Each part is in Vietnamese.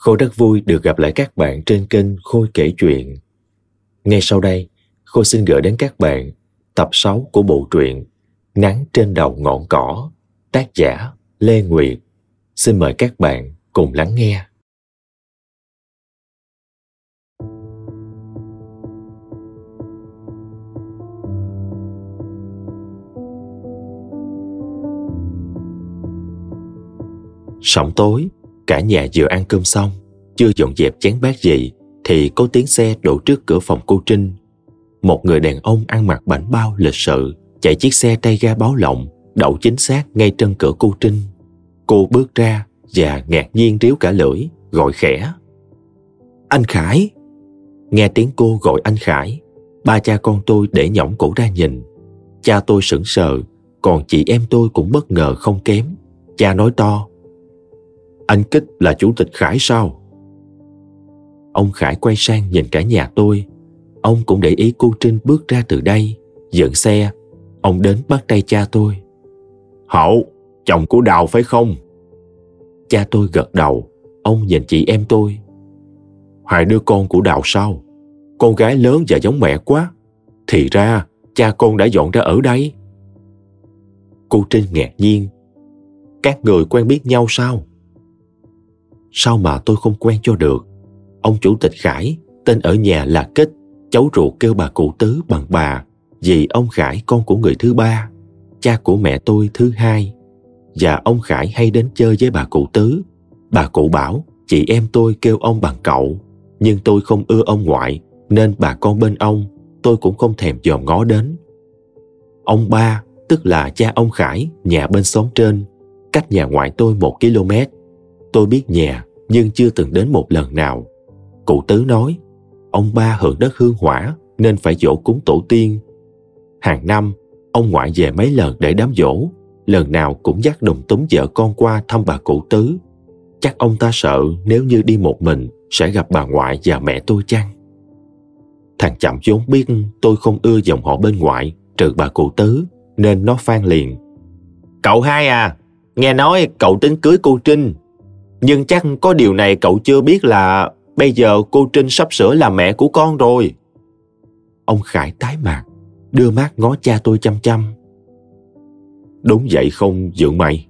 Khôi rất vui được gặp lại các bạn trên kênh Khôi kể chuyện. Ngay sau đây, Khôi xin gửi đến các bạn tập 6 của bộ truyện Nắng trên đầu ngọn cỏ, tác giả Lê Nguyệt. Xin mời các bạn cùng lắng nghe. Sẩm tối, cả nhà vừa ăn cơm xong, chưa dọn dẹp chén bát gì, thì có tiếng xe đổ trước cửa phòng cô Trinh. Một người đàn ông ăn mặc bảnh bao lịch sự, chạy chiếc xe tay ga báo lộng, đậu chính xác ngay trên cửa cô Trinh. Cô bước ra và ngạc nhiên ríu cả lưỡi, gọi khẽ. Anh Khải! Nghe tiếng cô gọi anh Khải, ba cha con tôi để nhõng cổ ra nhìn. Cha tôi sững sờ, còn chị em tôi cũng bất ngờ không kém. Cha nói to, anh Kích là chủ tịch Khải sao? Ông Khải quay sang nhìn cả nhà tôi. Ông cũng để ý cô Trinh bước ra từ đây, dựng xe. Ông đến bắt tay cha tôi. Hậu, chồng của Đào phải không? Cha tôi gật đầu. Ông nhìn chị em tôi. Hai đứa con của Đào sao? Con gái lớn và giống mẹ quá. Thì ra, cha con đã dọn ra ở đây. Cô Trinh ngạc nhiên. Các người quen biết nhau sao? Sao mà tôi không quen cho được? Ông chủ tịch Khải, tên ở nhà là Kích, cháu ruột kêu bà cụ tứ bằng bà, vì ông Khải con của người thứ ba, cha của mẹ tôi thứ hai. Và ông Khải hay đến chơi với bà cụ tứ. Bà cụ bảo chị em tôi kêu ông bằng cậu, nhưng tôi không ưa ông ngoại, nên bà con bên ông tôi cũng không thèm dòm ngó đến. Ông ba, tức là cha ông Khải, nhà bên xóm trên, cách nhà ngoại tôi một km Tôi biết nhà nhưng chưa từng đến một lần nào. Cụ tứ nói, ông ba hưởng đất hương hỏa nên phải dỗ cúng tổ tiên. Hàng năm, ông ngoại về mấy lần để đám dỗ, lần nào cũng dắt đồng túng vợ con qua thăm bà cụ tứ. Chắc ông ta sợ nếu như đi một mình sẽ gặp bà ngoại và mẹ tôi chăng? Thằng chậm vốn biết tôi không ưa dòng họ bên ngoại trừ bà cụ tứ nên nó phan liền. Cậu hai à, nghe nói cậu tính cưới cô Trinh nhưng chắc có điều này cậu chưa biết là bây giờ cô Trinh sắp sửa là mẹ của con rồi. Ông Khải tái mặt, đưa mắt ngó cha tôi chăm chăm. Đúng vậy không dưỡng mày?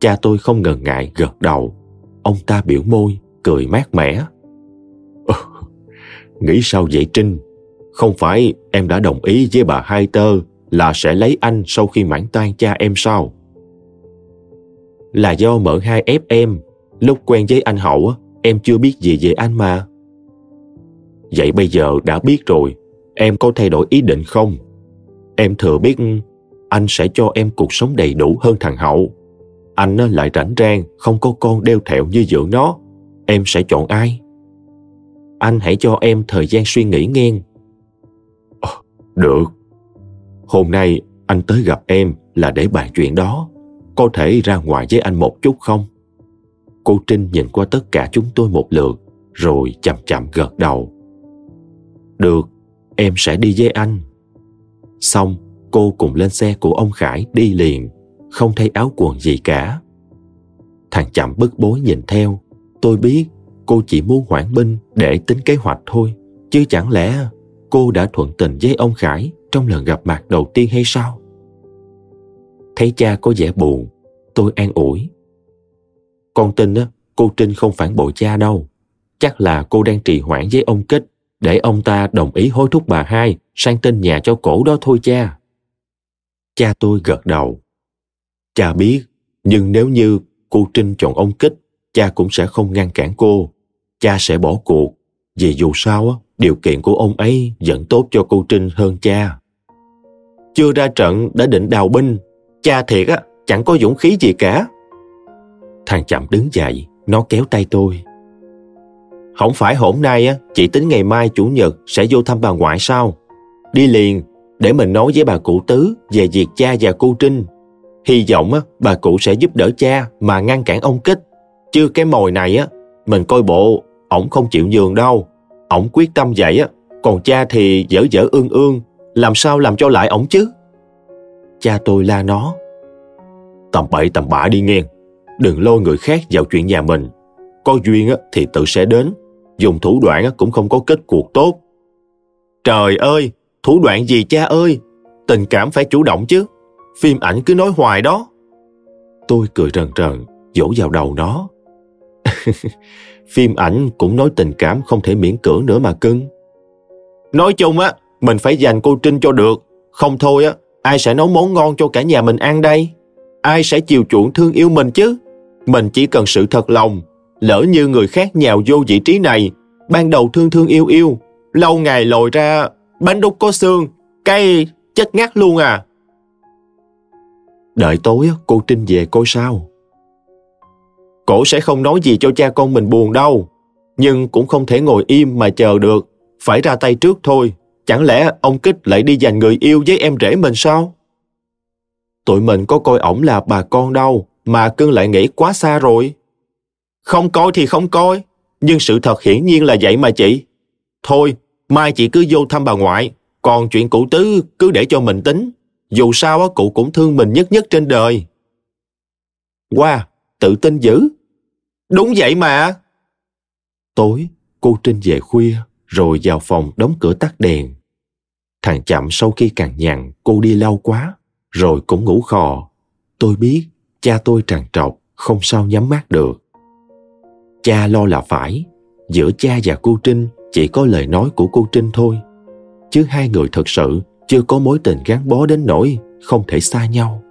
Cha tôi không ngần ngại gật đầu. Ông ta biểu môi, cười mát mẻ. Ừ, nghĩ sao vậy Trinh? Không phải em đã đồng ý với bà Hai Tơ là sẽ lấy anh sau khi mãn tan cha em sao? là do mở hai ép em. Lúc quen với anh Hậu, em chưa biết gì về anh mà. Vậy bây giờ đã biết rồi, em có thay đổi ý định không? Em thừa biết anh sẽ cho em cuộc sống đầy đủ hơn thằng Hậu. Anh lại rảnh rang, không có con đeo thẹo như dưỡng nó. Em sẽ chọn ai? Anh hãy cho em thời gian suy nghĩ nghe. À, ờ, được. Hôm nay anh tới gặp em là để bàn chuyện đó có thể ra ngoài với anh một chút không? Cô Trinh nhìn qua tất cả chúng tôi một lượt, rồi chậm chậm gật đầu. Được, em sẽ đi với anh. Xong, cô cùng lên xe của ông Khải đi liền, không thay áo quần gì cả. Thằng chậm bức bối nhìn theo, tôi biết cô chỉ muốn hoãn binh để tính kế hoạch thôi, chứ chẳng lẽ cô đã thuận tình với ông Khải trong lần gặp mặt đầu tiên hay sao? Thấy cha có vẻ buồn, tôi an ủi. Con tin á, cô Trinh không phản bội cha đâu. Chắc là cô đang trì hoãn với ông Kích để ông ta đồng ý hối thúc bà hai sang tên nhà cho cổ đó thôi cha. Cha tôi gật đầu. Cha biết, nhưng nếu như cô Trinh chọn ông Kích, cha cũng sẽ không ngăn cản cô. Cha sẽ bỏ cuộc, vì dù sao á, điều kiện của ông ấy vẫn tốt cho cô Trinh hơn cha. Chưa ra trận đã định đào binh Cha thiệt á, chẳng có dũng khí gì cả. Thằng chậm đứng dậy, nó kéo tay tôi. Không phải hôm nay á, chị tính ngày mai chủ nhật sẽ vô thăm bà ngoại sao? Đi liền, để mình nói với bà cụ tứ về việc cha và cô Trinh. Hy vọng á, bà cụ sẽ giúp đỡ cha mà ngăn cản ông Kích. Chứ cái mồi này á, mình coi bộ, ổng không chịu nhường đâu. Ổng quyết tâm vậy á, còn cha thì dở dở ương ương, làm sao làm cho lại ổng chứ? cha tôi la nó. Tầm bậy tầm bạ đi nghe, đừng lôi người khác vào chuyện nhà mình. có duyên thì tự sẽ đến. Dùng thủ đoạn cũng không có kết cuộc tốt. Trời ơi, thủ đoạn gì cha ơi? Tình cảm phải chủ động chứ. Phim ảnh cứ nói hoài đó. Tôi cười rần rần, dỗ vào đầu nó. Phim ảnh cũng nói tình cảm không thể miễn cưỡng nữa mà cưng. Nói chung á, mình phải dành cô Trinh cho được. Không thôi á, ai sẽ nấu món ngon cho cả nhà mình ăn đây? Ai sẽ chiều chuộng thương yêu mình chứ? Mình chỉ cần sự thật lòng. Lỡ như người khác nhào vô vị trí này, ban đầu thương thương yêu yêu, lâu ngày lồi ra bánh đúc có xương, cay chết ngắt luôn à. Đợi tối cô Trinh về coi sao. Cổ sẽ không nói gì cho cha con mình buồn đâu, nhưng cũng không thể ngồi im mà chờ được, phải ra tay trước thôi. Chẳng lẽ ông Kích lại đi giành người yêu với em rể mình sao? Tụi mình có coi ổng là bà con đâu, mà cưng lại nghĩ quá xa rồi. Không coi thì không coi, nhưng sự thật hiển nhiên là vậy mà chị. Thôi, mai chị cứ vô thăm bà ngoại, còn chuyện cụ tứ cứ để cho mình tính. Dù sao cụ cũng thương mình nhất nhất trên đời. Wow, tự tin dữ. Đúng vậy mà. Tối, cô Trinh về khuya, rồi vào phòng đóng cửa tắt đèn. Thằng chậm sau khi càng nhằn, cô đi lâu quá, rồi cũng ngủ khò. Tôi biết, cha tôi tràn trọc, không sao nhắm mắt được. Cha lo là phải, giữa cha và cô Trinh chỉ có lời nói của cô Trinh thôi. Chứ hai người thật sự chưa có mối tình gắn bó đến nỗi không thể xa nhau.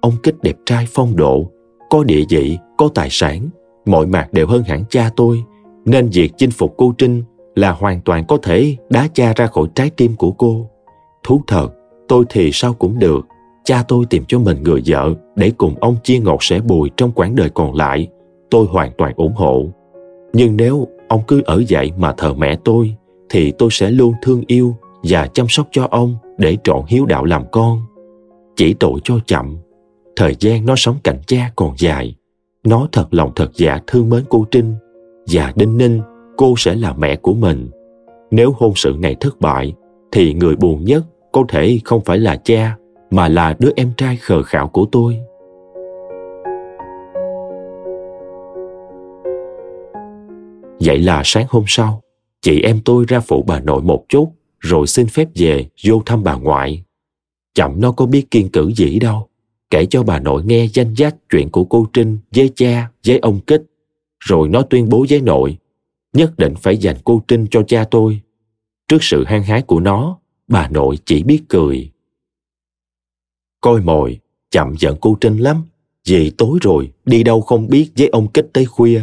Ông Kích đẹp trai phong độ, có địa vị, có tài sản, mọi mặt đều hơn hẳn cha tôi, nên việc chinh phục cô Trinh là hoàn toàn có thể đá cha ra khỏi trái tim của cô. Thú thật, tôi thì sao cũng được. Cha tôi tìm cho mình người vợ để cùng ông chia ngọt sẻ bùi trong quãng đời còn lại. Tôi hoàn toàn ủng hộ. Nhưng nếu ông cứ ở dậy mà thờ mẹ tôi, thì tôi sẽ luôn thương yêu và chăm sóc cho ông để trọn hiếu đạo làm con. Chỉ tội cho chậm, thời gian nó sống cạnh cha còn dài. Nó thật lòng thật dạ thương mến cô Trinh và đinh ninh cô sẽ là mẹ của mình. Nếu hôn sự này thất bại, thì người buồn nhất có thể không phải là cha, mà là đứa em trai khờ khạo của tôi. Vậy là sáng hôm sau, chị em tôi ra phụ bà nội một chút, rồi xin phép về vô thăm bà ngoại. Chậm nó có biết kiên cử gì đâu, kể cho bà nội nghe danh giác chuyện của cô Trinh với cha, với ông Kích. Rồi nó tuyên bố với nội nhất định phải dành cô Trinh cho cha tôi. Trước sự hăng hái của nó, bà nội chỉ biết cười. Coi mồi, chậm giận cô Trinh lắm, vì tối rồi đi đâu không biết với ông kết tới khuya,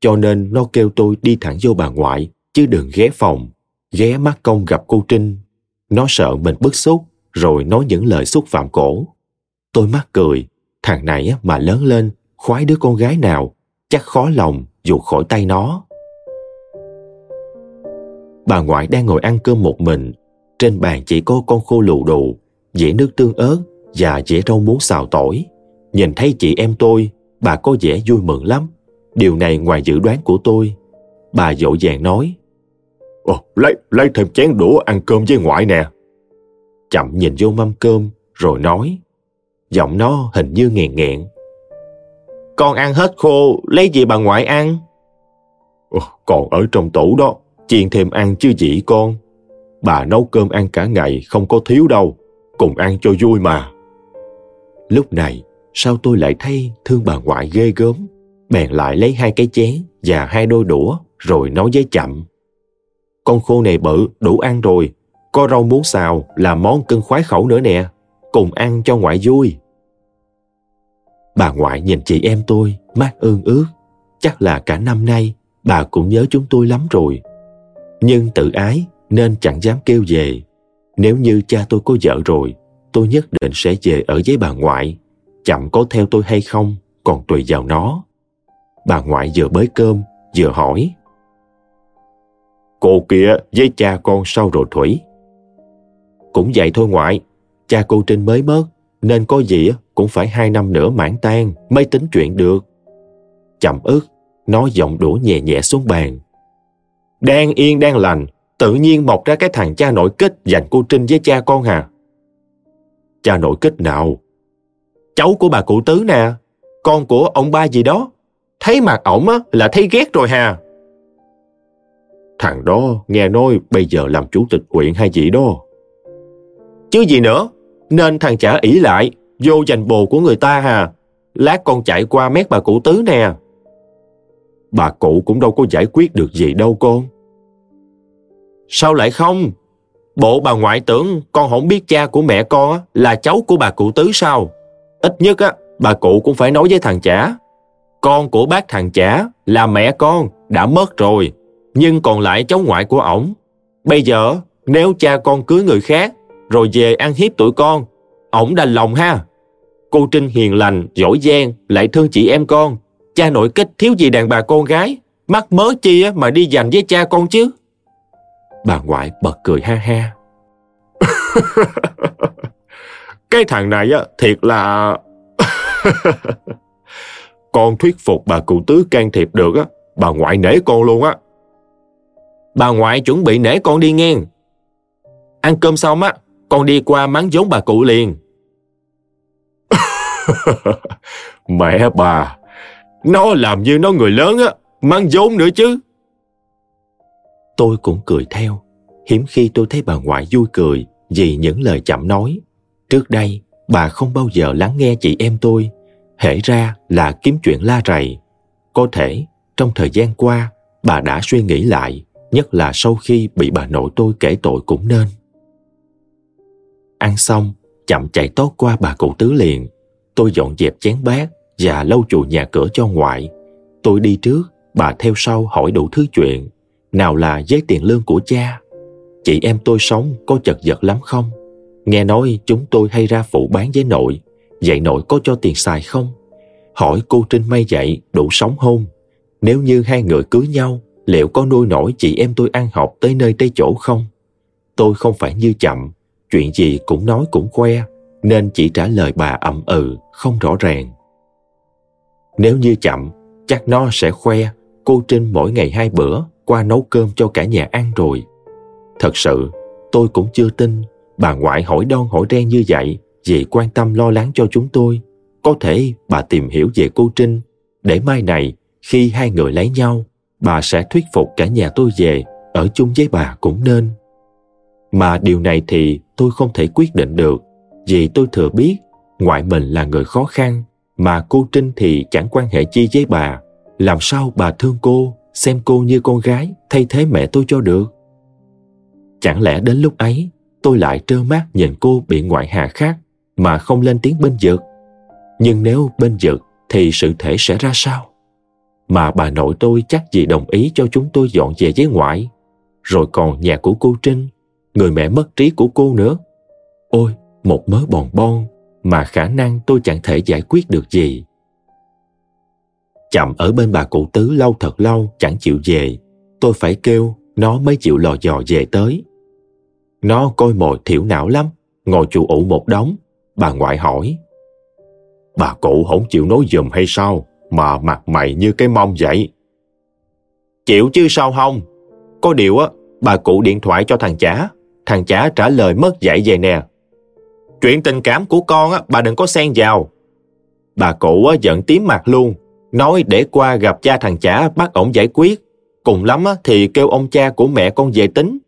cho nên nó kêu tôi đi thẳng vô bà ngoại, chứ đừng ghé phòng, ghé mắt công gặp cô Trinh. Nó sợ mình bức xúc, rồi nói những lời xúc phạm cổ. Tôi mắc cười, thằng này mà lớn lên, khoái đứa con gái nào, chắc khó lòng dù khỏi tay nó. Bà ngoại đang ngồi ăn cơm một mình. Trên bàn chỉ có con khô lù đù, dĩa nước tương ớt và dĩa rau muống xào tỏi. Nhìn thấy chị em tôi, bà có vẻ vui mừng lắm. Điều này ngoài dự đoán của tôi. Bà dỗ dàng nói. Ồ, lấy, lấy thêm chén đũa ăn cơm với ngoại nè. Chậm nhìn vô mâm cơm, rồi nói. Giọng nó hình như nghẹn nghẹn. Con ăn hết khô, lấy gì bà ngoại ăn? Ồ, còn ở trong tủ đó, chiên thêm ăn chứ gì con. Bà nấu cơm ăn cả ngày không có thiếu đâu, cùng ăn cho vui mà. Lúc này, sao tôi lại thấy thương bà ngoại ghê gớm, bèn lại lấy hai cái chén và hai đôi đũa rồi nói với chậm. Con khô này bự, đủ ăn rồi, có rau muống xào là món cưng khoái khẩu nữa nè, cùng ăn cho ngoại vui. Bà ngoại nhìn chị em tôi, mắt ương ướt, chắc là cả năm nay bà cũng nhớ chúng tôi lắm rồi nhưng tự ái nên chẳng dám kêu về. Nếu như cha tôi có vợ rồi, tôi nhất định sẽ về ở với bà ngoại. Chậm có theo tôi hay không, còn tùy vào nó. Bà ngoại vừa bới cơm, vừa hỏi. Cô kia với cha con sao rồi Thủy? Cũng vậy thôi ngoại, cha cô Trinh mới mất, nên có gì cũng phải hai năm nữa mãn tan mới tính chuyện được. Chậm ức, nó giọng đũa nhẹ nhẹ xuống bàn, đang yên đang lành, tự nhiên mọc ra cái thằng cha nội kết dành cô Trinh với cha con hà. Cha nội kết nào? Cháu của bà cụ Tứ nè, con của ông ba gì đó. thấy mặt ổng á là thấy ghét rồi hà. Thằng đó nghe nói bây giờ làm chủ tịch huyện hay gì đó. Chứ gì nữa, nên thằng chả ỷ lại, vô giành bồ của người ta hà. Lát con chạy qua mét bà cụ tứ nè. Bà cụ cũng đâu có giải quyết được gì đâu con. Sao lại không? Bộ bà ngoại tưởng con không biết cha của mẹ con là cháu của bà cụ tứ sao? Ít nhất á, bà cụ cũng phải nói với thằng chả. Con của bác thằng chả là mẹ con, đã mất rồi, nhưng còn lại cháu ngoại của ổng. Bây giờ, nếu cha con cưới người khác, rồi về ăn hiếp tụi con, ổng đành lòng ha. Cô Trinh hiền lành, giỏi giang, lại thương chị em con. Cha nội kích thiếu gì đàn bà con gái, mắc mớ chi mà đi giành với cha con chứ. Bà ngoại bật cười ha ha. cái thằng này á, thiệt là... con thuyết phục bà cụ tứ can thiệp được á, bà ngoại nể con luôn á. Bà ngoại chuẩn bị nể con đi ngang. Ăn cơm xong á, con đi qua mắng giống bà cụ liền. Mẹ bà, nó làm như nó người lớn á, mắng vốn nữa chứ. Tôi cũng cười theo. Hiếm khi tôi thấy bà ngoại vui cười vì những lời chậm nói. Trước đây, bà không bao giờ lắng nghe chị em tôi. Hể ra là kiếm chuyện la rầy. Có thể, trong thời gian qua, bà đã suy nghĩ lại, nhất là sau khi bị bà nội tôi kể tội cũng nên. Ăn xong, chậm chạy tốt qua bà cụ tứ liền. Tôi dọn dẹp chén bát và lau chùi nhà cửa cho ngoại. Tôi đi trước, bà theo sau hỏi đủ thứ chuyện. Nào là giấy tiền lương của cha, Chị em tôi sống có chật vật lắm không? Nghe nói chúng tôi hay ra phụ bán với nội. Vậy nội có cho tiền xài không? Hỏi cô Trinh may dạy đủ sống hôn. Nếu như hai người cưới nhau, liệu có nuôi nổi chị em tôi ăn học tới nơi tới chỗ không? Tôi không phải như chậm, chuyện gì cũng nói cũng khoe, nên chỉ trả lời bà ậm ừ, không rõ ràng. Nếu như chậm, chắc nó sẽ khoe cô Trinh mỗi ngày hai bữa qua nấu cơm cho cả nhà ăn rồi. Thật sự, tôi cũng chưa tin bà ngoại hỏi đon hỏi ren như vậy vì quan tâm lo lắng cho chúng tôi. Có thể bà tìm hiểu về cô Trinh để mai này khi hai người lấy nhau bà sẽ thuyết phục cả nhà tôi về ở chung với bà cũng nên. Mà điều này thì tôi không thể quyết định được vì tôi thừa biết ngoại mình là người khó khăn mà cô Trinh thì chẳng quan hệ chi với bà. Làm sao bà thương cô, xem cô như con gái thay thế mẹ tôi cho được? Chẳng lẽ đến lúc ấy tôi lại trơ mắt nhìn cô bị ngoại hà khắc mà không lên tiếng bên vực? Nhưng nếu bên vực thì sự thể sẽ ra sao? Mà bà nội tôi chắc gì đồng ý cho chúng tôi dọn về với ngoại. Rồi còn nhà của cô Trinh, người mẹ mất trí của cô nữa. Ôi, một mớ bòn bon mà khả năng tôi chẳng thể giải quyết được gì. Chậm ở bên bà cụ tứ lâu thật lâu chẳng chịu về. Tôi phải kêu nó mới chịu lò dò về tới. Nó coi mồi thiểu não lắm, ngồi chủ ủ một đống. Bà ngoại hỏi. Bà cụ không chịu nói giùm hay sao, mà mặt mày như cái mông vậy? Chịu chứ sao không? Có điều á, bà cụ điện thoại cho thằng chả. Thằng chả trả lời mất dạy về nè. Chuyện tình cảm của con á, bà đừng có xen vào. Bà cụ á, giận tím mặt luôn, nói để qua gặp cha thằng chả bắt ổng giải quyết. Cùng lắm thì kêu ông cha của mẹ con về tính.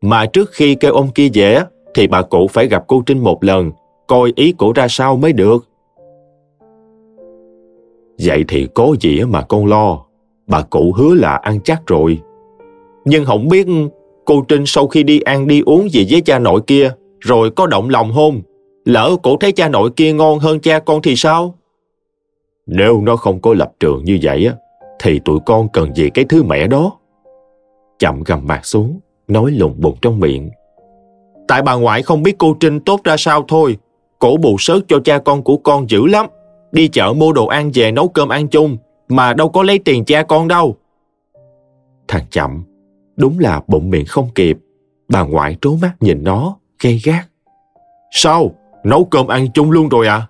Mà trước khi kêu ông kia về thì bà cụ phải gặp cô Trinh một lần, coi ý cổ ra sao mới được. Vậy thì có gì mà con lo, bà cụ hứa là ăn chắc rồi. Nhưng không biết cô Trinh sau khi đi ăn đi uống gì với cha nội kia, rồi có động lòng hôn, lỡ cổ thấy cha nội kia ngon hơn cha con thì sao? Nếu nó không có lập trường như vậy á, thì tụi con cần gì cái thứ mẹ đó? Chậm gầm mặt xuống, nói lùng bụng trong miệng. Tại bà ngoại không biết cô Trinh tốt ra sao thôi. Cổ bù sớt cho cha con của con dữ lắm. Đi chợ mua đồ ăn về nấu cơm ăn chung, mà đâu có lấy tiền cha con đâu. Thằng chậm, đúng là bụng miệng không kịp. Bà ngoại trố mắt nhìn nó, gay gắt. Sao? Nấu cơm ăn chung luôn rồi à?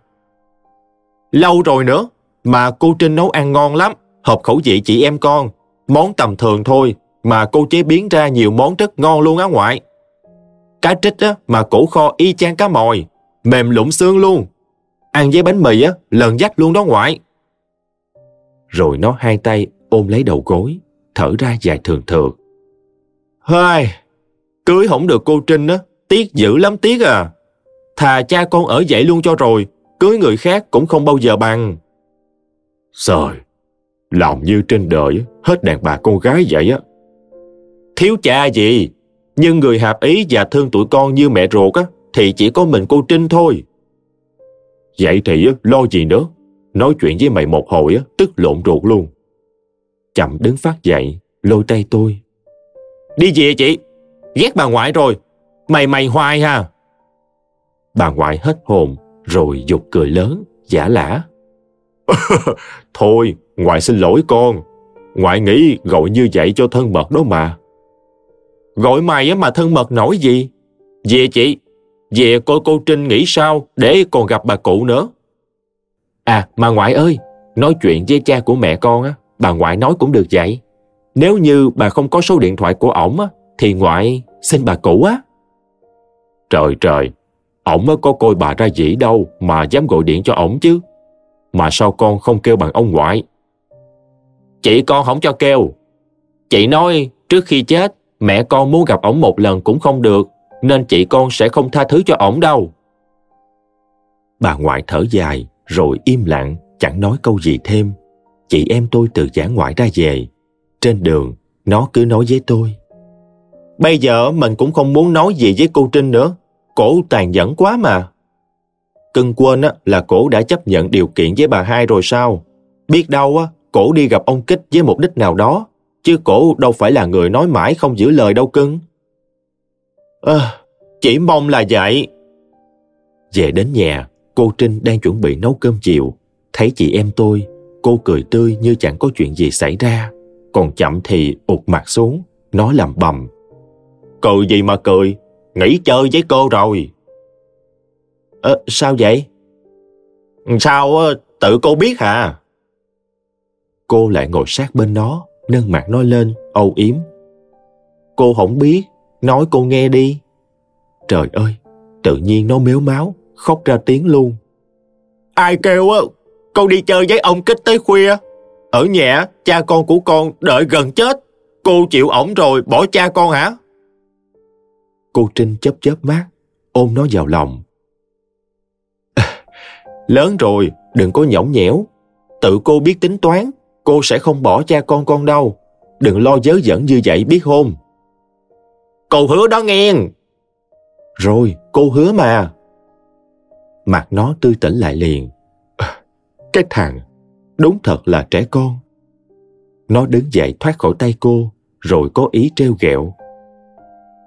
Lâu rồi nữa, mà cô Trinh nấu ăn ngon lắm, hợp khẩu vị chị em con. Món tầm thường thôi, mà cô chế biến ra nhiều món rất ngon luôn á ngoại. Cá trích á, mà cổ kho y chang cá mòi, mềm lũng xương luôn. Ăn với bánh mì á, lần dắt luôn đó ngoại. rồi nó hai tay ôm lấy đầu gối, thở ra dài thường thường. Hai, cưới không được cô Trinh á, tiếc dữ lắm tiếc à. Thà cha con ở dậy luôn cho rồi, cưới người khác cũng không bao giờ bằng. Rồi, lòng như trên đời hết đàn bà con gái vậy á. Thiếu cha gì, nhưng người hạp ý và thương tụi con như mẹ ruột á, thì chỉ có mình cô Trinh thôi. Vậy thì lo gì nữa, nói chuyện với mày một hồi á, tức lộn ruột luôn. Chậm đứng phát dậy, lôi tay tôi. Đi về chị, ghét bà ngoại rồi, mày mày hoài ha. Bà ngoại hết hồn, rồi dục cười lớn, giả lả. Thôi, ngoại xin lỗi con. Ngoại nghĩ gọi như vậy cho thân mật đó mà. Gọi mày mà thân mật nổi gì? Về chị, về coi cô Trinh nghĩ sao để còn gặp bà cụ nữa. À, mà ngoại ơi, nói chuyện với cha của mẹ con á, bà ngoại nói cũng được vậy. Nếu như bà không có số điện thoại của ổng á, thì ngoại xin bà cụ á. Trời trời, ổng có coi bà ra dĩ đâu mà dám gọi điện cho ổng chứ. Mà sao con không kêu bằng ông ngoại? Chị con không cho kêu. Chị nói trước khi chết, mẹ con muốn gặp ổng một lần cũng không được, nên chị con sẽ không tha thứ cho ổng đâu. Bà ngoại thở dài, rồi im lặng, chẳng nói câu gì thêm. Chị em tôi từ giả ngoại ra về. Trên đường, nó cứ nói với tôi. Bây giờ mình cũng không muốn nói gì với cô Trinh nữa. Cổ tàn nhẫn quá mà. Cưng quên á, là cổ đã chấp nhận điều kiện với bà hai rồi sao? Biết đâu á, cổ đi gặp ông Kích với mục đích nào đó. Chứ cổ đâu phải là người nói mãi không giữ lời đâu cưng. À, chỉ mong là vậy. Về đến nhà, cô Trinh đang chuẩn bị nấu cơm chiều. Thấy chị em tôi, cô cười tươi như chẳng có chuyện gì xảy ra. Còn chậm thì ụt mặt xuống, nó làm bầm. Cười gì mà cười, nghỉ chơi với cô rồi. Ờ, sao vậy? Sao ờ, tự cô biết hả? Cô lại ngồi sát bên nó, nâng mặt nó lên, âu yếm. Cô không biết, nói cô nghe đi. Trời ơi, tự nhiên nó méo máu, khóc ra tiếng luôn. Ai kêu á, con đi chơi với ông kích tới khuya. Ở nhà, cha con của con đợi gần chết. Cô chịu ổng rồi, bỏ cha con hả? Cô Trinh chớp chớp mắt, ôm nó vào lòng. Lớn rồi, đừng có nhõng nhẽo. Tự cô biết tính toán, cô sẽ không bỏ cha con con đâu. Đừng lo dớ dẫn như vậy biết không? Cô hứa đó nghe. Rồi, cô hứa mà. Mặt nó tươi tỉnh lại liền. Cái thằng, đúng thật là trẻ con. Nó đứng dậy thoát khỏi tay cô, rồi có ý treo ghẹo.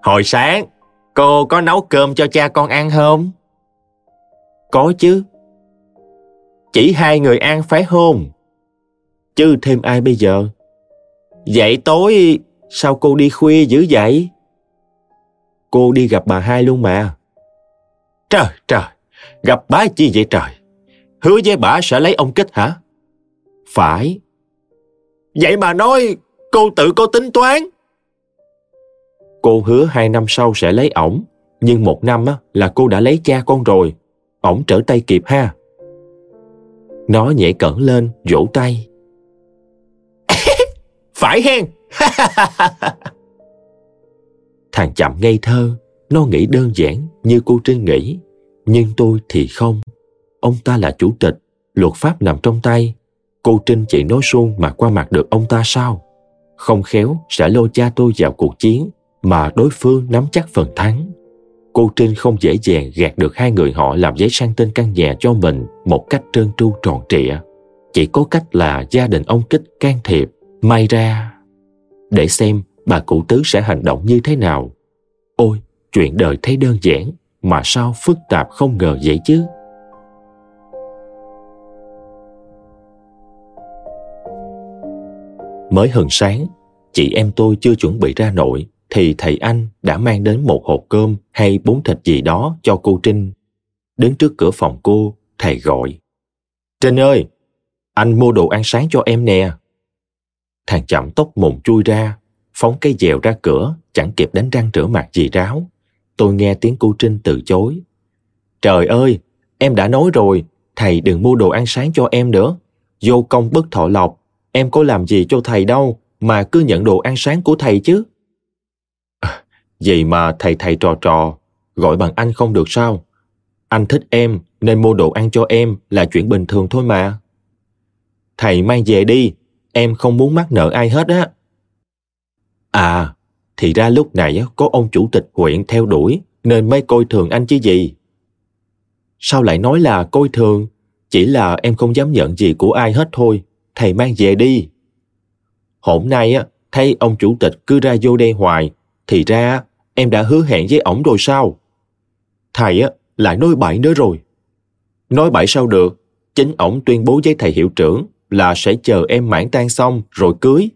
Hồi sáng, cô có nấu cơm cho cha con ăn không? Có chứ. Chỉ hai người ăn phải không? Chứ thêm ai bây giờ? Vậy tối, sao cô đi khuya dữ vậy? Cô đi gặp bà hai luôn mà. Trời trời, gặp bà chi vậy trời? Hứa với bà sẽ lấy ông kích hả? Phải. Vậy mà nói, cô tự cô tính toán. Cô hứa hai năm sau sẽ lấy ổng, nhưng một năm á, là cô đã lấy cha con rồi. Ổng trở tay kịp ha. Nó nhảy cẩn lên, vỗ tay. Phải hen! Thằng chậm ngây thơ, nó nghĩ đơn giản như cô Trinh nghĩ. Nhưng tôi thì không. Ông ta là chủ tịch, luật pháp nằm trong tay. Cô Trinh chỉ nói suông mà qua mặt được ông ta sao? Không khéo sẽ lôi cha tôi vào cuộc chiến mà đối phương nắm chắc phần thắng. Cô Trinh không dễ dàng gạt được hai người họ làm giấy sang tên căn nhà cho mình một cách trơn tru tròn trịa. Chỉ có cách là gia đình ông Kích can thiệp, may ra. Để xem bà cụ tứ sẽ hành động như thế nào. Ôi, chuyện đời thấy đơn giản, mà sao phức tạp không ngờ vậy chứ? Mới hừng sáng, chị em tôi chưa chuẩn bị ra nội thì thầy anh đã mang đến một hộp cơm hay bún thịt gì đó cho cô Trinh. Đến trước cửa phòng cô, thầy gọi. Trinh ơi, anh mua đồ ăn sáng cho em nè. Thằng chậm tóc mồm chui ra, phóng cây dèo ra cửa, chẳng kịp đánh răng rửa mặt gì ráo. Tôi nghe tiếng cô Trinh từ chối. Trời ơi, em đã nói rồi, thầy đừng mua đồ ăn sáng cho em nữa. Vô công bất thọ lộc, em có làm gì cho thầy đâu mà cứ nhận đồ ăn sáng của thầy chứ. Vậy mà thầy thầy trò trò, gọi bằng anh không được sao? Anh thích em nên mua đồ ăn cho em là chuyện bình thường thôi mà. Thầy mang về đi, em không muốn mắc nợ ai hết á. À, thì ra lúc nãy có ông chủ tịch huyện theo đuổi nên mới coi thường anh chứ gì. Sao lại nói là coi thường? Chỉ là em không dám nhận gì của ai hết thôi. Thầy mang về đi. Hôm nay á, thấy ông chủ tịch cứ ra vô đây hoài, thì ra em đã hứa hẹn với ổng rồi sao? Thầy á, lại nói bậy nữa rồi. Nói bậy sao được? Chính ổng tuyên bố với thầy hiệu trưởng là sẽ chờ em mãn tan xong rồi cưới.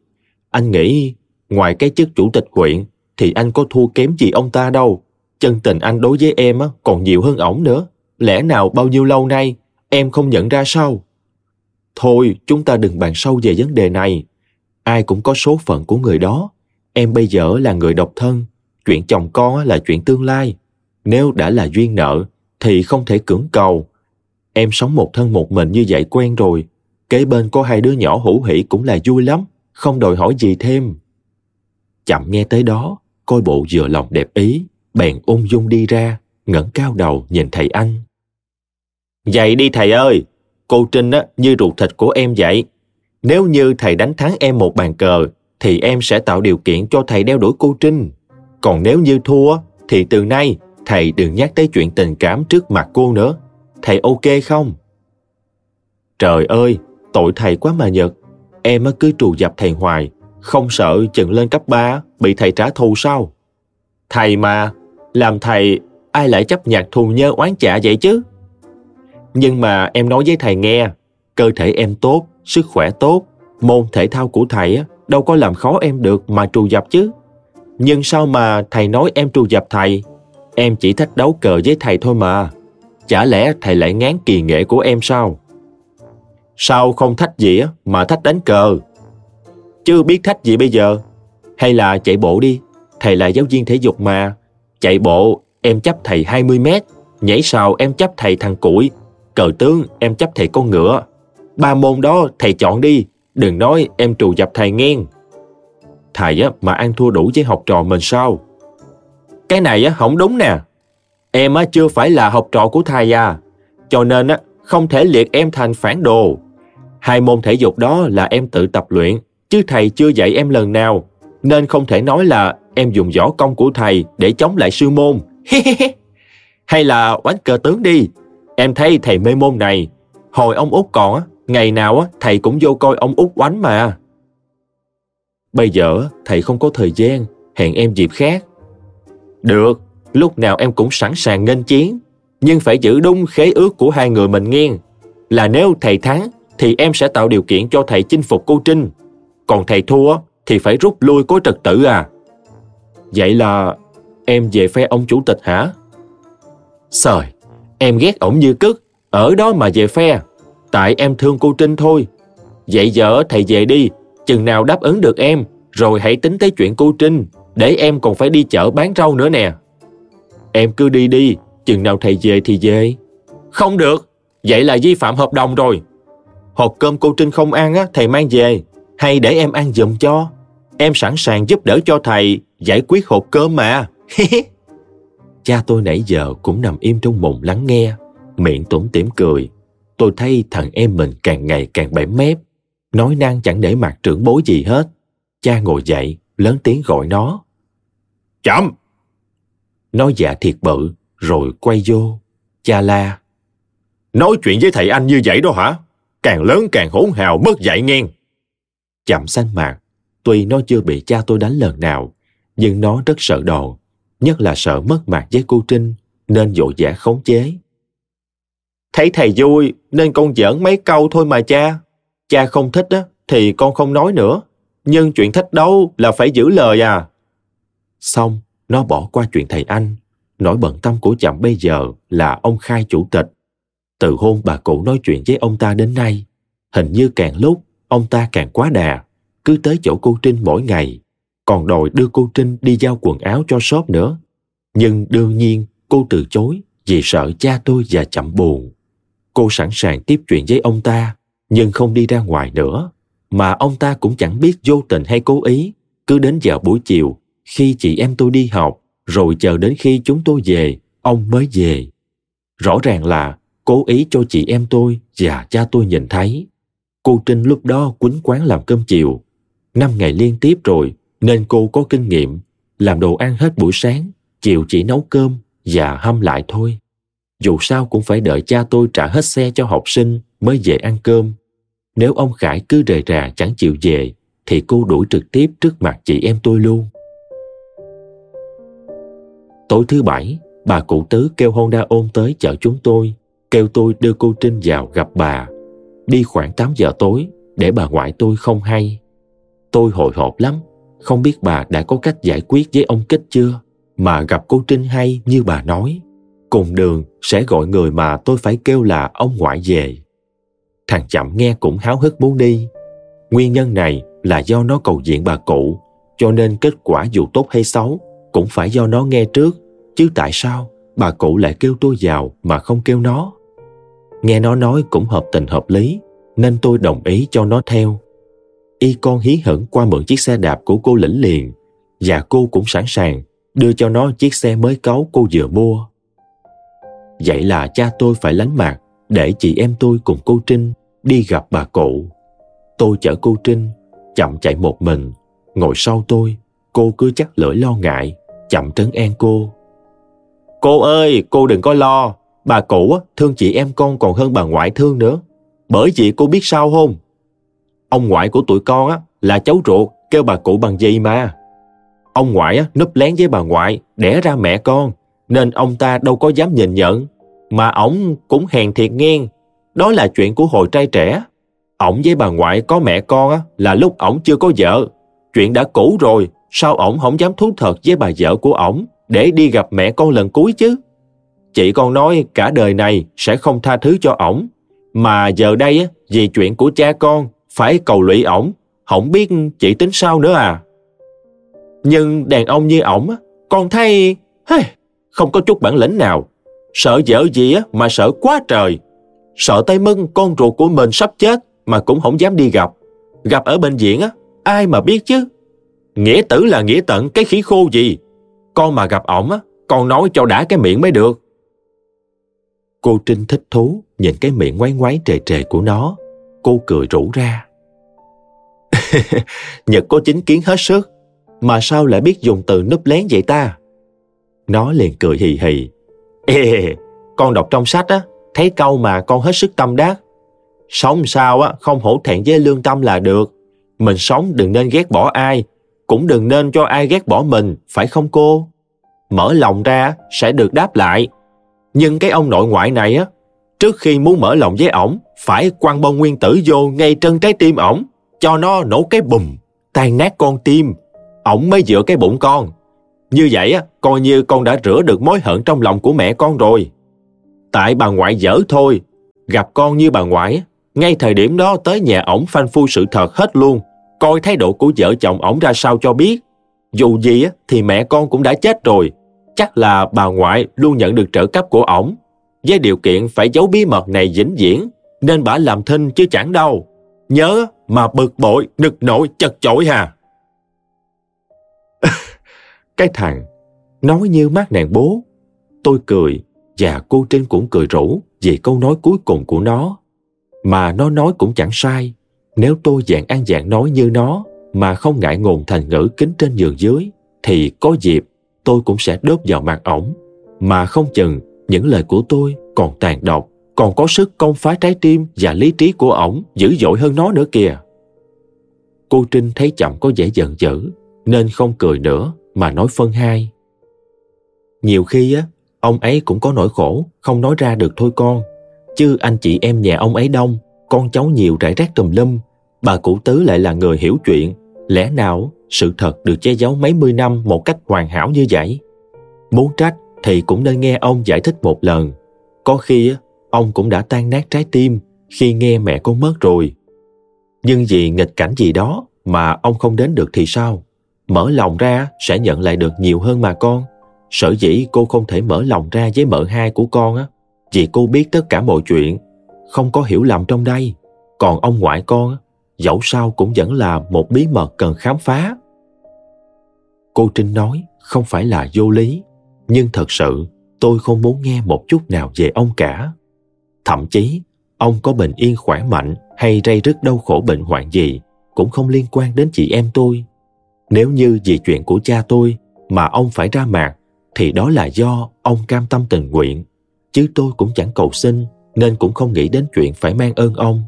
Anh nghĩ ngoài cái chức chủ tịch huyện thì anh có thua kém gì ông ta đâu. Chân tình anh đối với em á, còn nhiều hơn ổng nữa. Lẽ nào bao nhiêu lâu nay em không nhận ra sao? Thôi, chúng ta đừng bàn sâu về vấn đề này. Ai cũng có số phận của người đó. Em bây giờ là người độc thân. Chuyện chồng con là chuyện tương lai. Nếu đã là duyên nợ, thì không thể cưỡng cầu. Em sống một thân một mình như vậy quen rồi. Kế bên có hai đứa nhỏ hữu hỷ cũng là vui lắm. Không đòi hỏi gì thêm. Chậm nghe tới đó, coi bộ vừa lòng đẹp ý, bèn ung dung đi ra, ngẩng cao đầu nhìn thầy anh. Vậy đi thầy ơi, cô Trinh á, như ruột thịt của em vậy. Nếu như thầy đánh thắng em một bàn cờ, thì em sẽ tạo điều kiện cho thầy đeo đuổi cô Trinh. Còn nếu như thua, thì từ nay thầy đừng nhắc tới chuyện tình cảm trước mặt cô nữa. Thầy ok không? Trời ơi, tội thầy quá mà Nhật. Em cứ trù dập thầy hoài, không sợ chừng lên cấp 3 bị thầy trả thù sao? Thầy mà, làm thầy ai lại chấp nhặt thù nhơ oán trả vậy chứ? Nhưng mà em nói với thầy nghe, cơ thể em tốt, sức khỏe tốt, môn thể thao của thầy đâu có làm khó em được mà trù dập chứ. Nhưng sao mà thầy nói em trù dập thầy? Em chỉ thách đấu cờ với thầy thôi mà. Chả lẽ thầy lại ngán kỳ nghệ của em sao? Sao không thách gì mà thách đánh cờ? Chưa biết thách gì bây giờ? Hay là chạy bộ đi? Thầy là giáo viên thể dục mà. Chạy bộ, em chấp thầy 20 mét. Nhảy sào em chấp thầy thằng củi cờ tướng em chấp thầy con ngựa. Ba môn đó thầy chọn đi, đừng nói em trù dập thầy ngang. Thầy á, mà ăn thua đủ với học trò mình sao? Cái này á, không đúng nè. Em á, chưa phải là học trò của thầy à. Cho nên á, không thể liệt em thành phản đồ. Hai môn thể dục đó là em tự tập luyện, chứ thầy chưa dạy em lần nào. Nên không thể nói là em dùng võ công của thầy để chống lại sư môn. Hay là oánh cờ tướng đi, Em thấy thầy mê môn này, hồi ông út còn, á ngày nào á thầy cũng vô coi ông út oánh mà. Bây giờ thầy không có thời gian, hẹn em dịp khác. Được, lúc nào em cũng sẵn sàng nghênh chiến, nhưng phải giữ đúng khế ước của hai người mình nghe. Là nếu thầy thắng, thì em sẽ tạo điều kiện cho thầy chinh phục cô Trinh. Còn thầy thua, thì phải rút lui có trật tự à. Vậy là em về phe ông chủ tịch hả? Sời, Em ghét ổng như cứt, ở đó mà về phe. Tại em thương cô Trinh thôi. Vậy giờ thầy về đi, chừng nào đáp ứng được em, rồi hãy tính tới chuyện cô Trinh, để em còn phải đi chợ bán rau nữa nè. Em cứ đi đi, chừng nào thầy về thì về. Không được, vậy là vi phạm hợp đồng rồi. Hộp cơm cô Trinh không ăn á, thầy mang về, hay để em ăn giùm cho. Em sẵn sàng giúp đỡ cho thầy giải quyết hộp cơm mà. Cha tôi nãy giờ cũng nằm im trong mùng lắng nghe, miệng tủm tỉm cười. Tôi thấy thằng em mình càng ngày càng bẻ mép, nói năng chẳng để mặt trưởng bối gì hết. Cha ngồi dậy, lớn tiếng gọi nó. Chậm! Nó dạ thiệt bự, rồi quay vô. Cha la. Nói chuyện với thầy anh như vậy đó hả? Càng lớn càng hỗn hào mất dạy ngang. Chậm xanh mặt, tuy nó chưa bị cha tôi đánh lần nào, nhưng nó rất sợ đồ nhất là sợ mất mặt với cô Trinh, nên vội vã khống chế. Thấy thầy vui, nên con giỡn mấy câu thôi mà cha. Cha không thích á, thì con không nói nữa. Nhưng chuyện thách đấu là phải giữ lời à. Xong, nó bỏ qua chuyện thầy anh. Nỗi bận tâm của chậm bây giờ là ông khai chủ tịch. Từ hôm bà cụ nói chuyện với ông ta đến nay, hình như càng lúc ông ta càng quá đà, cứ tới chỗ cô Trinh mỗi ngày còn đòi đưa cô Trinh đi giao quần áo cho shop nữa. Nhưng đương nhiên cô từ chối vì sợ cha tôi và chậm buồn. Cô sẵn sàng tiếp chuyện với ông ta, nhưng không đi ra ngoài nữa. mà ông ta cũng chẳng biết vô tình hay cố ý. Cứ đến giờ buổi chiều, khi chị em tôi đi học, rồi chờ đến khi chúng tôi về, ông mới về. Rõ ràng là cố ý cho chị em tôi và cha tôi nhìn thấy. Cô trinh lúc đó quýnh quán làm cơm chiều. Năm ngày liên tiếp rồi, nên cô có kinh nghiệm, làm đồ ăn hết buổi sáng, chiều chỉ nấu cơm và hâm lại thôi. Dù sao cũng phải đợi cha tôi trả hết xe cho học sinh mới về ăn cơm nếu ông khải cứ rời rà chẳng chịu về, thì cô đuổi trực tiếp trước mặt chị em tôi luôn. Tối thứ bảy, bà cụ tứ kêu honda ôm tới chợ chúng tôi, kêu tôi đưa cô trinh vào gặp bà. Đi khoảng 8 giờ tối, để bà ngoại tôi không hay. Tôi hồi hộp lắm, không biết bà đã có cách giải quyết với ông kích chưa, mà gặp cô trinh hay như bà nói. Cùng đường, sẽ gọi người mà tôi phải kêu là ông ngoại về thằng chậm nghe cũng háo hức muốn đi. Nguyên nhân này là do nó cầu diện bà cụ, cho nên kết quả dù tốt hay xấu cũng phải do nó nghe trước. Chứ tại sao bà cụ lại kêu tôi vào mà không kêu nó? Nghe nó nói cũng hợp tình hợp lý, nên tôi đồng ý cho nó theo. Y con hí hửng qua mượn chiếc xe đạp của cô lĩnh liền, và cô cũng sẵn sàng đưa cho nó chiếc xe mới cấu cô vừa mua. Vậy là cha tôi phải lánh mặt để chị em tôi cùng cô trinh đi gặp bà cụ. Tôi chở cô trinh, chậm chạy một mình. Ngồi sau tôi, cô cứ chắc lưỡi lo ngại, chậm trấn an cô. Cô ơi, cô đừng có lo. Bà cụ thương chị em con còn hơn bà ngoại thương nữa. Bởi vì cô biết sao không? Ông ngoại của tụi con á, là cháu ruột kêu bà cụ bằng gì mà? Ông ngoại á, núp lén với bà ngoại, đẻ ra mẹ con. Nên ông ta đâu có dám nhìn nhận mà ổng cũng hèn thiệt nghiêng. Đó là chuyện của hồi trai trẻ. Ổng với bà ngoại có mẹ con á là lúc ổng chưa có vợ. Chuyện đã cũ rồi sao ổng không dám thú thật với bà vợ của ổng để đi gặp mẹ con lần cuối chứ? Chị con nói cả đời này sẽ không tha thứ cho ổng. Mà giờ đây á vì chuyện của cha con phải cầu lụy ổng không biết chị tính sao nữa à. Nhưng đàn ông như ổng con thấy hey, không có chút bản lĩnh nào sợ dở gì á mà sợ quá trời. Sợ tay mưng con ruột của mình sắp chết mà cũng không dám đi gặp. Gặp ở bệnh viện á, ai mà biết chứ? Nghĩa tử là nghĩa tận, cái khí khô gì? Con mà gặp ổng á, con nói cho đã cái miệng mới được. Cô trinh thích thú nhìn cái miệng ngoáy ngoáy trề trề của nó. Cô cười rủ ra. Nhật có chính kiến hết sức, mà sao lại biết dùng từ núp lén vậy ta? Nó liền cười hì hì ê, con đọc trong sách á, thấy câu mà con hết sức tâm đắc. Sống sao á, không hổ thẹn với lương tâm là được. Mình sống đừng nên ghét bỏ ai, cũng đừng nên cho ai ghét bỏ mình, phải không cô? Mở lòng ra sẽ được đáp lại. Nhưng cái ông nội ngoại này á, trước khi muốn mở lòng với ổng, phải quăng bông nguyên tử vô ngay trân trái tim ổng, cho nó nổ cái bùm, tan nát con tim. Ổng mới dựa cái bụng con như vậy á, coi như con đã rửa được mối hận trong lòng của mẹ con rồi. Tại bà ngoại dở thôi, gặp con như bà ngoại ngay thời điểm đó tới nhà ổng phanh phui sự thật hết luôn. Coi thái độ của vợ chồng ổng ra sao cho biết. Dù gì á, thì mẹ con cũng đã chết rồi. Chắc là bà ngoại luôn nhận được trợ cấp của ổng. Với điều kiện phải giấu bí mật này vĩnh viễn, nên bà làm thinh chứ chẳng đâu. Nhớ mà bực bội, nực nổi, chật chội hà cái thằng nói như mát nàng bố. Tôi cười và cô trinh cũng cười rủ về câu nói cuối cùng của nó. Mà nó nói cũng chẳng sai. Nếu tôi dạng ăn dạng nói như nó mà không ngại ngùng thành ngữ kính trên giường dưới, thì có dịp tôi cũng sẽ đớp vào mặt ổng. Mà không chừng những lời của tôi còn tàn độc, còn có sức công phá trái tim và lý trí của ổng dữ dội hơn nó nữa kìa. Cô trinh thấy chậm có vẻ giận dữ, nên không cười nữa mà nói phân hai. Nhiều khi á, ông ấy cũng có nỗi khổ, không nói ra được thôi con. Chứ anh chị em nhà ông ấy đông, con cháu nhiều rải rác tùm lum. Bà cụ tứ lại là người hiểu chuyện, lẽ nào sự thật được che giấu mấy mươi năm một cách hoàn hảo như vậy? Muốn trách thì cũng nên nghe ông giải thích một lần. Có khi ông cũng đã tan nát trái tim khi nghe mẹ con mất rồi. Nhưng vì nghịch cảnh gì đó mà ông không đến được thì sao? Mở lòng ra sẽ nhận lại được nhiều hơn mà con sở dĩ cô không thể mở lòng ra với mợ hai của con á vì cô biết tất cả mọi chuyện không có hiểu lầm trong đây còn ông ngoại con dẫu sao cũng vẫn là một bí mật cần khám phá. Cô Trinh nói không phải là vô lý, nhưng thật sự tôi không muốn nghe một chút nào về ông cả. Thậm chí, ông có bình yên khỏe mạnh hay rây rứt đau khổ bệnh hoạn gì cũng không liên quan đến chị em tôi. Nếu như vì chuyện của cha tôi mà ông phải ra mặt thì đó là do ông cam tâm tình nguyện chứ tôi cũng chẳng cầu xin nên cũng không nghĩ đến chuyện phải mang ơn ông.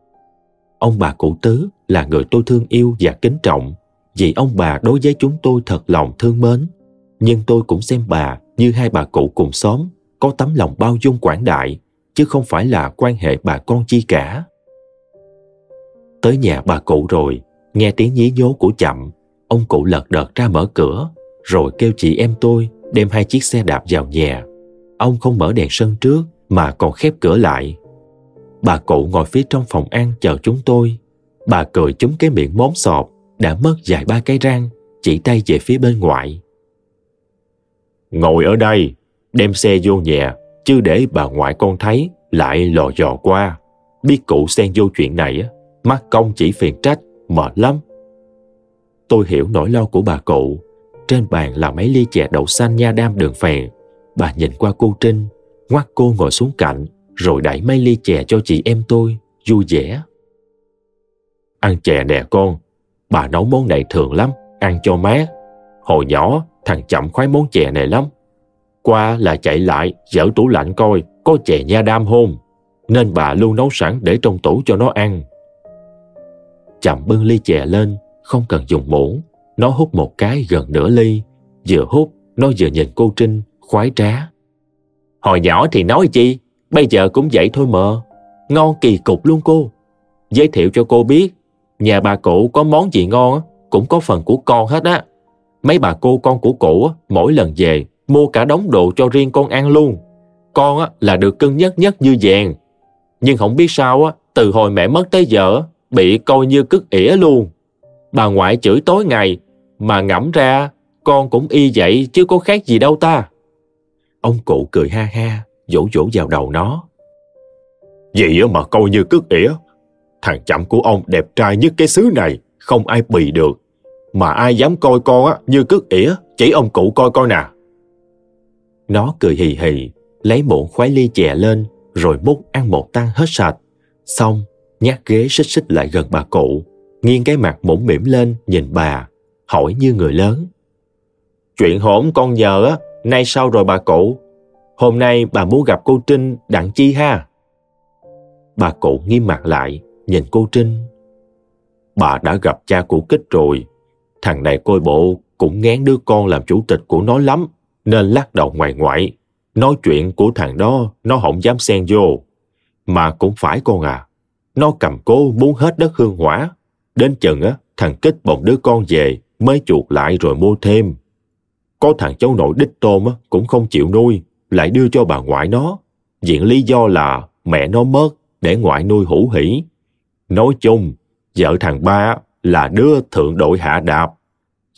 Ông bà cụ tứ là người tôi thương yêu và kính trọng vì ông bà đối với chúng tôi thật lòng thương mến. Nhưng tôi cũng xem bà như hai bà cụ cùng xóm có tấm lòng bao dung quảng đại chứ không phải là quan hệ bà con chi cả. Tới nhà bà cụ rồi, nghe tiếng nhí nhố của chậm, ông cụ lật đật ra mở cửa, rồi kêu chị em tôi đem hai chiếc xe đạp vào nhà. Ông không mở đèn sân trước mà còn khép cửa lại. Bà cụ ngồi phía trong phòng ăn chờ chúng tôi. Bà cười chúng cái miệng móm sọp, đã mất dài ba cái răng, chỉ tay về phía bên ngoài. Ngồi ở đây, đem xe vô nhà, chứ để bà ngoại con thấy lại lò dò qua. Biết cụ xen vô chuyện này, mắt công chỉ phiền trách, mệt lắm. Tôi hiểu nỗi lo của bà cụ. Trên bàn là mấy ly chè đậu xanh nha đam đường phèn. Bà nhìn qua cô Trinh, ngoắt cô ngồi xuống cạnh, rồi đẩy mấy ly chè cho chị em tôi, vui vẻ. Ăn chè nè con, bà nấu món này thường lắm, ăn cho mát. Hồi nhỏ, thằng chậm khoái món chè này lắm. Qua là chạy lại, dở tủ lạnh coi, có chè nha đam hôn. Nên bà luôn nấu sẵn để trong tủ cho nó ăn. Chậm bưng ly chè lên, không cần dùng muỗng. Nó hút một cái gần nửa ly. Vừa hút, nó vừa nhìn cô Trinh, khoái trá. Hồi nhỏ thì nói chi, bây giờ cũng vậy thôi mờ, Ngon kỳ cục luôn cô. Giới thiệu cho cô biết, nhà bà cụ có món gì ngon cũng có phần của con hết á. Mấy bà cô con của cụ mỗi lần về mua cả đống đồ cho riêng con ăn luôn. Con á, là được cưng nhất nhất như vàng. Nhưng không biết sao á, từ hồi mẹ mất tới giờ bị coi như cứt ỉa luôn. Bà ngoại chửi tối ngày, mà ngẫm ra con cũng y vậy chứ có khác gì đâu ta. Ông cụ cười ha ha, vỗ vỗ vào đầu nó. Vậy mà coi như cứt ỉa. Thằng chậm của ông đẹp trai nhất cái xứ này, không ai bì được. Mà ai dám coi con á như cứt ỉa, chỉ ông cụ coi coi nè. Nó cười hì hì, lấy muỗng khoái ly chè lên, rồi múc ăn một tăng hết sạch. Xong, nhát ghế xích xích lại gần bà cụ, nghiêng cái mặt mũm mỉm lên nhìn bà, hỏi như người lớn. Chuyện hổn con nhờ á, nay sao rồi bà cụ? Hôm nay bà muốn gặp cô Trinh đặng chi ha? Bà cụ nghiêm mặt lại, nhìn cô Trinh. Bà đã gặp cha của Kích rồi. Thằng này coi bộ cũng ngán đứa con làm chủ tịch của nó lắm, nên lắc đầu ngoài ngoại. Nói chuyện của thằng đó, nó không dám xen vô. Mà cũng phải con à, nó cầm cố muốn hết đất hương hỏa. Đến chừng á, thằng Kích bồng đứa con về, mới chuột lại rồi mua thêm. Có thằng cháu nội đích tôm á, cũng không chịu nuôi, lại đưa cho bà ngoại nó. Diện lý do là mẹ nó mất để ngoại nuôi hữu hỷ. Nói chung, vợ thằng ba là đứa thượng đội hạ đạp.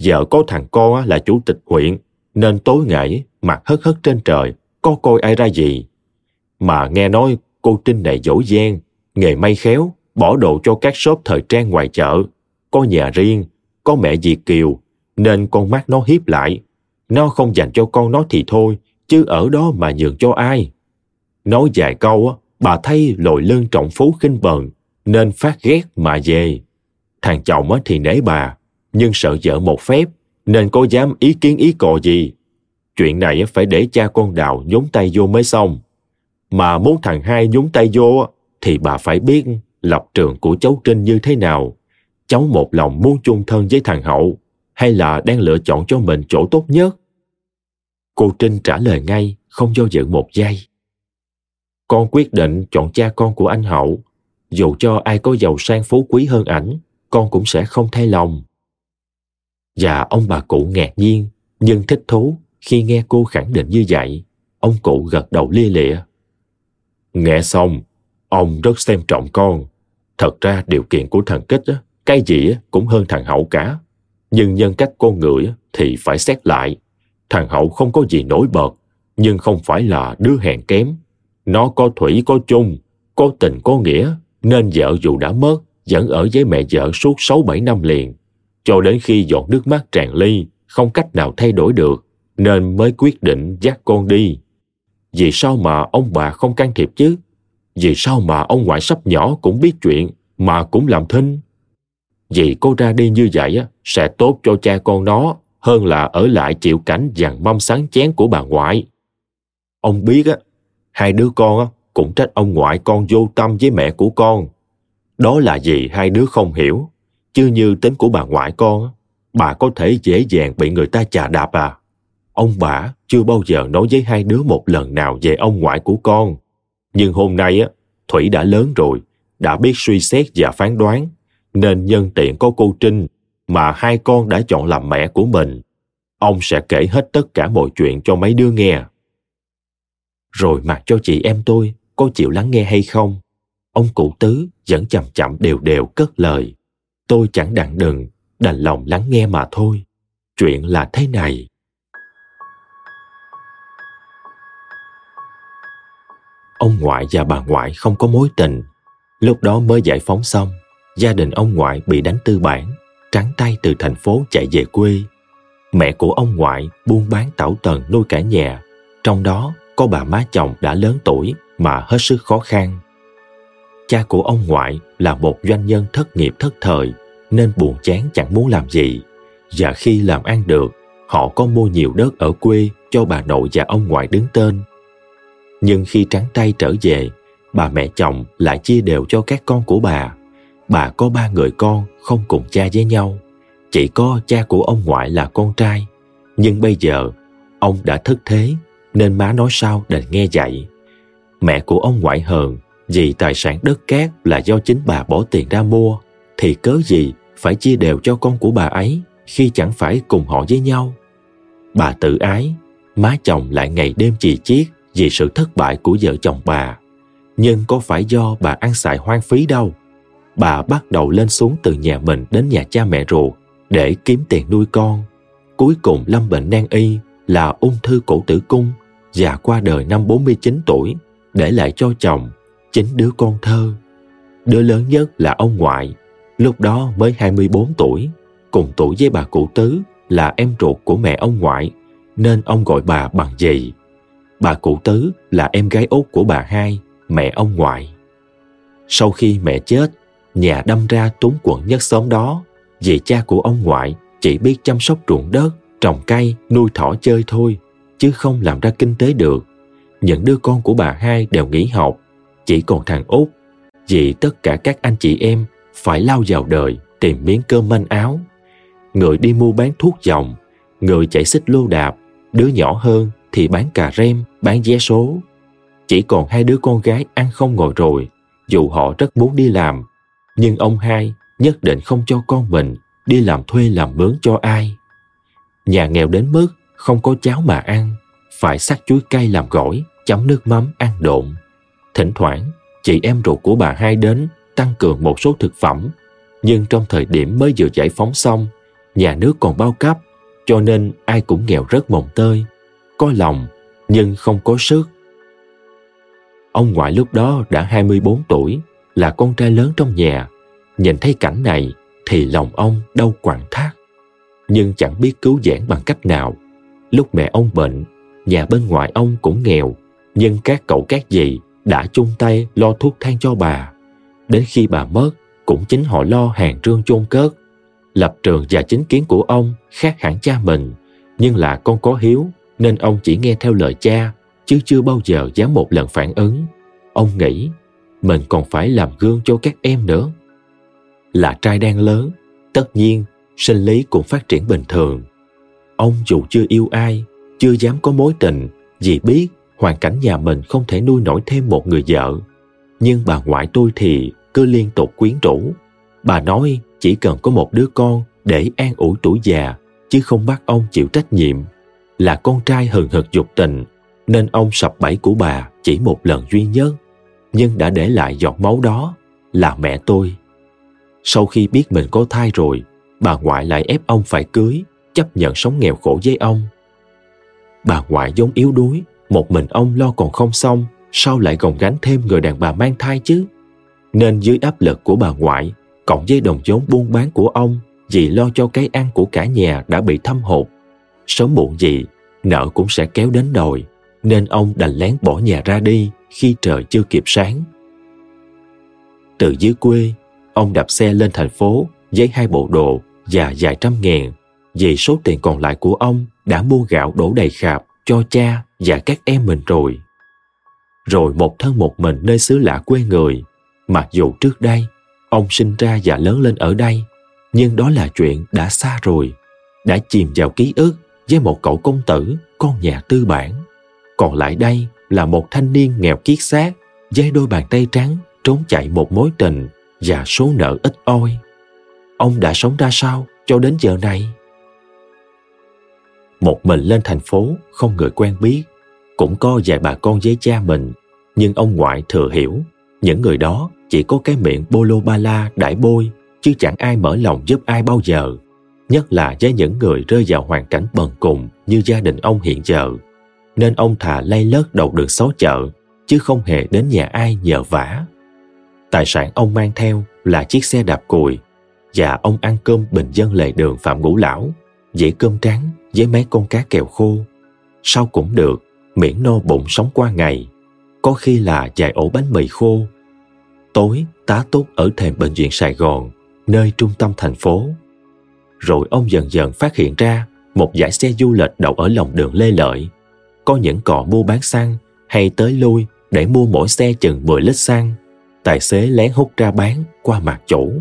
Vợ có thằng con là chủ tịch huyện, nên tối ngày mặt hất hất trên trời, có coi ai ra gì. Mà nghe nói cô Trinh này dỗ gian, nghề may khéo, bỏ đồ cho các shop thời trang ngoài chợ, có nhà riêng, có mẹ Việt Kiều, nên con mắt nó hiếp lại. Nó không dành cho con nó thì thôi, chứ ở đó mà nhường cho ai. Nói vài câu, bà thấy lội lưng trọng phú khinh bần, nên phát ghét mà về. Thằng chồng thì nể bà, nhưng sợ vợ một phép, nên có dám ý kiến ý cò gì. Chuyện này phải để cha con đào nhúng tay vô mới xong. Mà muốn thằng hai nhúng tay vô, thì bà phải biết lập trường của cháu Trinh như thế nào. Cháu một lòng muốn chung thân với thằng Hậu, hay là đang lựa chọn cho mình chỗ tốt nhất? Cô Trinh trả lời ngay, không do dự một giây. Con quyết định chọn cha con của anh Hậu. Dù cho ai có giàu sang phú quý hơn ảnh, con cũng sẽ không thay lòng. Và ông bà cụ ngạc nhiên, nhưng thích thú khi nghe cô khẳng định như vậy. Ông cụ gật đầu lia lịa. Nghe xong, ông rất xem trọng con. Thật ra điều kiện của thằng Kích, cái gì cũng hơn thằng Hậu cả. Nhưng nhân cách con người thì phải xét lại. Thằng Hậu không có gì nổi bật, nhưng không phải là đứa hèn kém. Nó có thủy có chung, có tình có nghĩa, nên vợ dù đã mất, vẫn ở với mẹ vợ suốt 6-7 năm liền, cho đến khi giọt nước mắt tràn ly, không cách nào thay đổi được, nên mới quyết định dắt con đi. Vì sao mà ông bà không can thiệp chứ? Vì sao mà ông ngoại sắp nhỏ cũng biết chuyện mà cũng làm thinh? Vì cô ra đi như vậy sẽ tốt cho cha con nó hơn là ở lại chịu cảnh dằn mâm sáng chén của bà ngoại. Ông biết á, hai đứa con cũng trách ông ngoại con vô tâm với mẹ của con. Đó là gì hai đứa không hiểu. Chứ như tính của bà ngoại con, bà có thể dễ dàng bị người ta chà đạp à. Ông bà chưa bao giờ nói với hai đứa một lần nào về ông ngoại của con. Nhưng hôm nay á, Thủy đã lớn rồi, đã biết suy xét và phán đoán, nên nhân tiện có cô Trinh mà hai con đã chọn làm mẹ của mình. Ông sẽ kể hết tất cả mọi chuyện cho mấy đứa nghe. Rồi mặc cho chị em tôi có chịu lắng nghe hay không? Ông cụ tứ vẫn chậm chậm đều đều cất lời. Tôi chẳng đặng đừng, đành lòng lắng nghe mà thôi. Chuyện là thế này. Ông ngoại và bà ngoại không có mối tình. Lúc đó mới giải phóng xong, gia đình ông ngoại bị đánh tư bản, trắng tay từ thành phố chạy về quê. Mẹ của ông ngoại buôn bán tảo tần nuôi cả nhà, trong đó có bà má chồng đã lớn tuổi mà hết sức khó khăn. Cha của ông ngoại là một doanh nhân thất nghiệp thất thời nên buồn chán chẳng muốn làm gì. Và khi làm ăn được, họ có mua nhiều đất ở quê cho bà nội và ông ngoại đứng tên. Nhưng khi trắng tay trở về, bà mẹ chồng lại chia đều cho các con của bà. Bà có ba người con không cùng cha với nhau. Chỉ có cha của ông ngoại là con trai. Nhưng bây giờ, ông đã thất thế nên má nói sao đành nghe dạy. Mẹ của ông ngoại hờn vì tài sản đất cát là do chính bà bỏ tiền ra mua thì cớ gì phải chia đều cho con của bà ấy khi chẳng phải cùng họ với nhau. Bà tự ái, má chồng lại ngày đêm chì chiết vì sự thất bại của vợ chồng bà. Nhưng có phải do bà ăn xài hoang phí đâu. Bà bắt đầu lên xuống từ nhà mình đến nhà cha mẹ ruột để kiếm tiền nuôi con. Cuối cùng lâm bệnh nan y là ung thư cổ tử cung và qua đời năm 49 tuổi để lại cho chồng chính đứa con thơ. Đứa lớn nhất là ông ngoại, lúc đó mới 24 tuổi, cùng tuổi với bà cụ tứ là em ruột của mẹ ông ngoại, nên ông gọi bà bằng dì. Bà cụ tứ là em gái út của bà hai, mẹ ông ngoại. Sau khi mẹ chết, nhà đâm ra túng quận nhất xóm đó vì cha của ông ngoại chỉ biết chăm sóc ruộng đất, trồng cây, nuôi thỏ chơi thôi, chứ không làm ra kinh tế được. Những đứa con của bà hai đều nghỉ học, chỉ còn thằng út vì tất cả các anh chị em phải lao vào đời tìm miếng cơm manh áo. Người đi mua bán thuốc dòng, người chạy xích lô đạp, đứa nhỏ hơn thì bán cà rem, bán vé số. Chỉ còn hai đứa con gái ăn không ngồi rồi, dù họ rất muốn đi làm, nhưng ông hai nhất định không cho con mình đi làm thuê làm mướn cho ai. Nhà nghèo đến mức không có cháo mà ăn, phải sắc chuối cay làm gỏi, chấm nước mắm ăn độn. Thỉnh thoảng, chị em ruột của bà hai đến tăng cường một số thực phẩm, nhưng trong thời điểm mới vừa giải phóng xong, nhà nước còn bao cấp, cho nên ai cũng nghèo rất mồng tơi, có lòng nhưng không có sức. Ông ngoại lúc đó đã 24 tuổi, là con trai lớn trong nhà. Nhìn thấy cảnh này thì lòng ông đau quặn thắt. Nhưng chẳng biết cứu vãn bằng cách nào. Lúc mẹ ông bệnh, nhà bên ngoài ông cũng nghèo, nhưng các cậu các dì đã chung tay lo thuốc thang cho bà. Đến khi bà mất, cũng chính họ lo hàng trương chôn cất. Lập trường và chính kiến của ông khác hẳn cha mình, nhưng là con có hiếu nên ông chỉ nghe theo lời cha, chứ chưa bao giờ dám một lần phản ứng. Ông nghĩ mình còn phải làm gương cho các em nữa. Là trai đang lớn, tất nhiên sinh lý cũng phát triển bình thường. Ông dù chưa yêu ai, chưa dám có mối tình vì biết hoàn cảnh nhà mình không thể nuôi nổi thêm một người vợ. Nhưng bà ngoại tôi thì cứ liên tục quyến rũ. Bà nói chỉ cần có một đứa con để an ủi tuổi già, chứ không bắt ông chịu trách nhiệm. Là con trai hừng hực dục tình, nên ông sập bẫy của bà chỉ một lần duy nhất, nhưng đã để lại giọt máu đó là mẹ tôi. Sau khi biết mình có thai rồi, bà ngoại lại ép ông phải cưới, chấp nhận sống nghèo khổ với ông. Bà ngoại giống yếu đuối, một mình ông lo còn không xong, sao lại gồng gánh thêm người đàn bà mang thai chứ? Nên dưới áp lực của bà ngoại, cộng với đồng vốn buôn bán của ông vì lo cho cái ăn của cả nhà đã bị thâm hụt. Sớm muộn gì, nợ cũng sẽ kéo đến đòi, nên ông đành lén bỏ nhà ra đi khi trời chưa kịp sáng. Từ dưới quê, ông đạp xe lên thành phố với hai bộ đồ và vài trăm ngàn vì số tiền còn lại của ông đã mua gạo đổ đầy khạp cho cha và các em mình rồi. Rồi một thân một mình nơi xứ lạ quê người, mặc dù trước đây ông sinh ra và lớn lên ở đây, nhưng đó là chuyện đã xa rồi, đã chìm vào ký ức với một cậu công tử, con nhà tư bản. Còn lại đây là một thanh niên nghèo kiết xác, với đôi bàn tay trắng trốn chạy một mối tình và số nợ ít ôi Ông đã sống ra sao cho đến giờ này? Một mình lên thành phố không người quen biết, cũng có vài bà con với cha mình, nhưng ông ngoại thừa hiểu những người đó chỉ có cái miệng bô lô ba la đại bôi chứ chẳng ai mở lòng giúp ai bao giờ nhất là với những người rơi vào hoàn cảnh bần cùng như gia đình ông hiện giờ. Nên ông thà lay lớt đầu đường xó chợ, chứ không hề đến nhà ai nhờ vả. Tài sản ông mang theo là chiếc xe đạp cùi và ông ăn cơm bình dân lề đường phạm ngũ lão, dễ cơm trắng với mấy con cá kèo khô. Sao cũng được, miễn no bụng sống qua ngày, có khi là vài ổ bánh mì khô. Tối, tá túc ở thềm bệnh viện Sài Gòn, nơi trung tâm thành phố rồi ông dần dần phát hiện ra một dải xe du lịch đậu ở lòng đường Lê Lợi có những cò mua bán xăng hay tới lui để mua mỗi xe chừng 10 lít xăng tài xế lén hút ra bán qua mặt chủ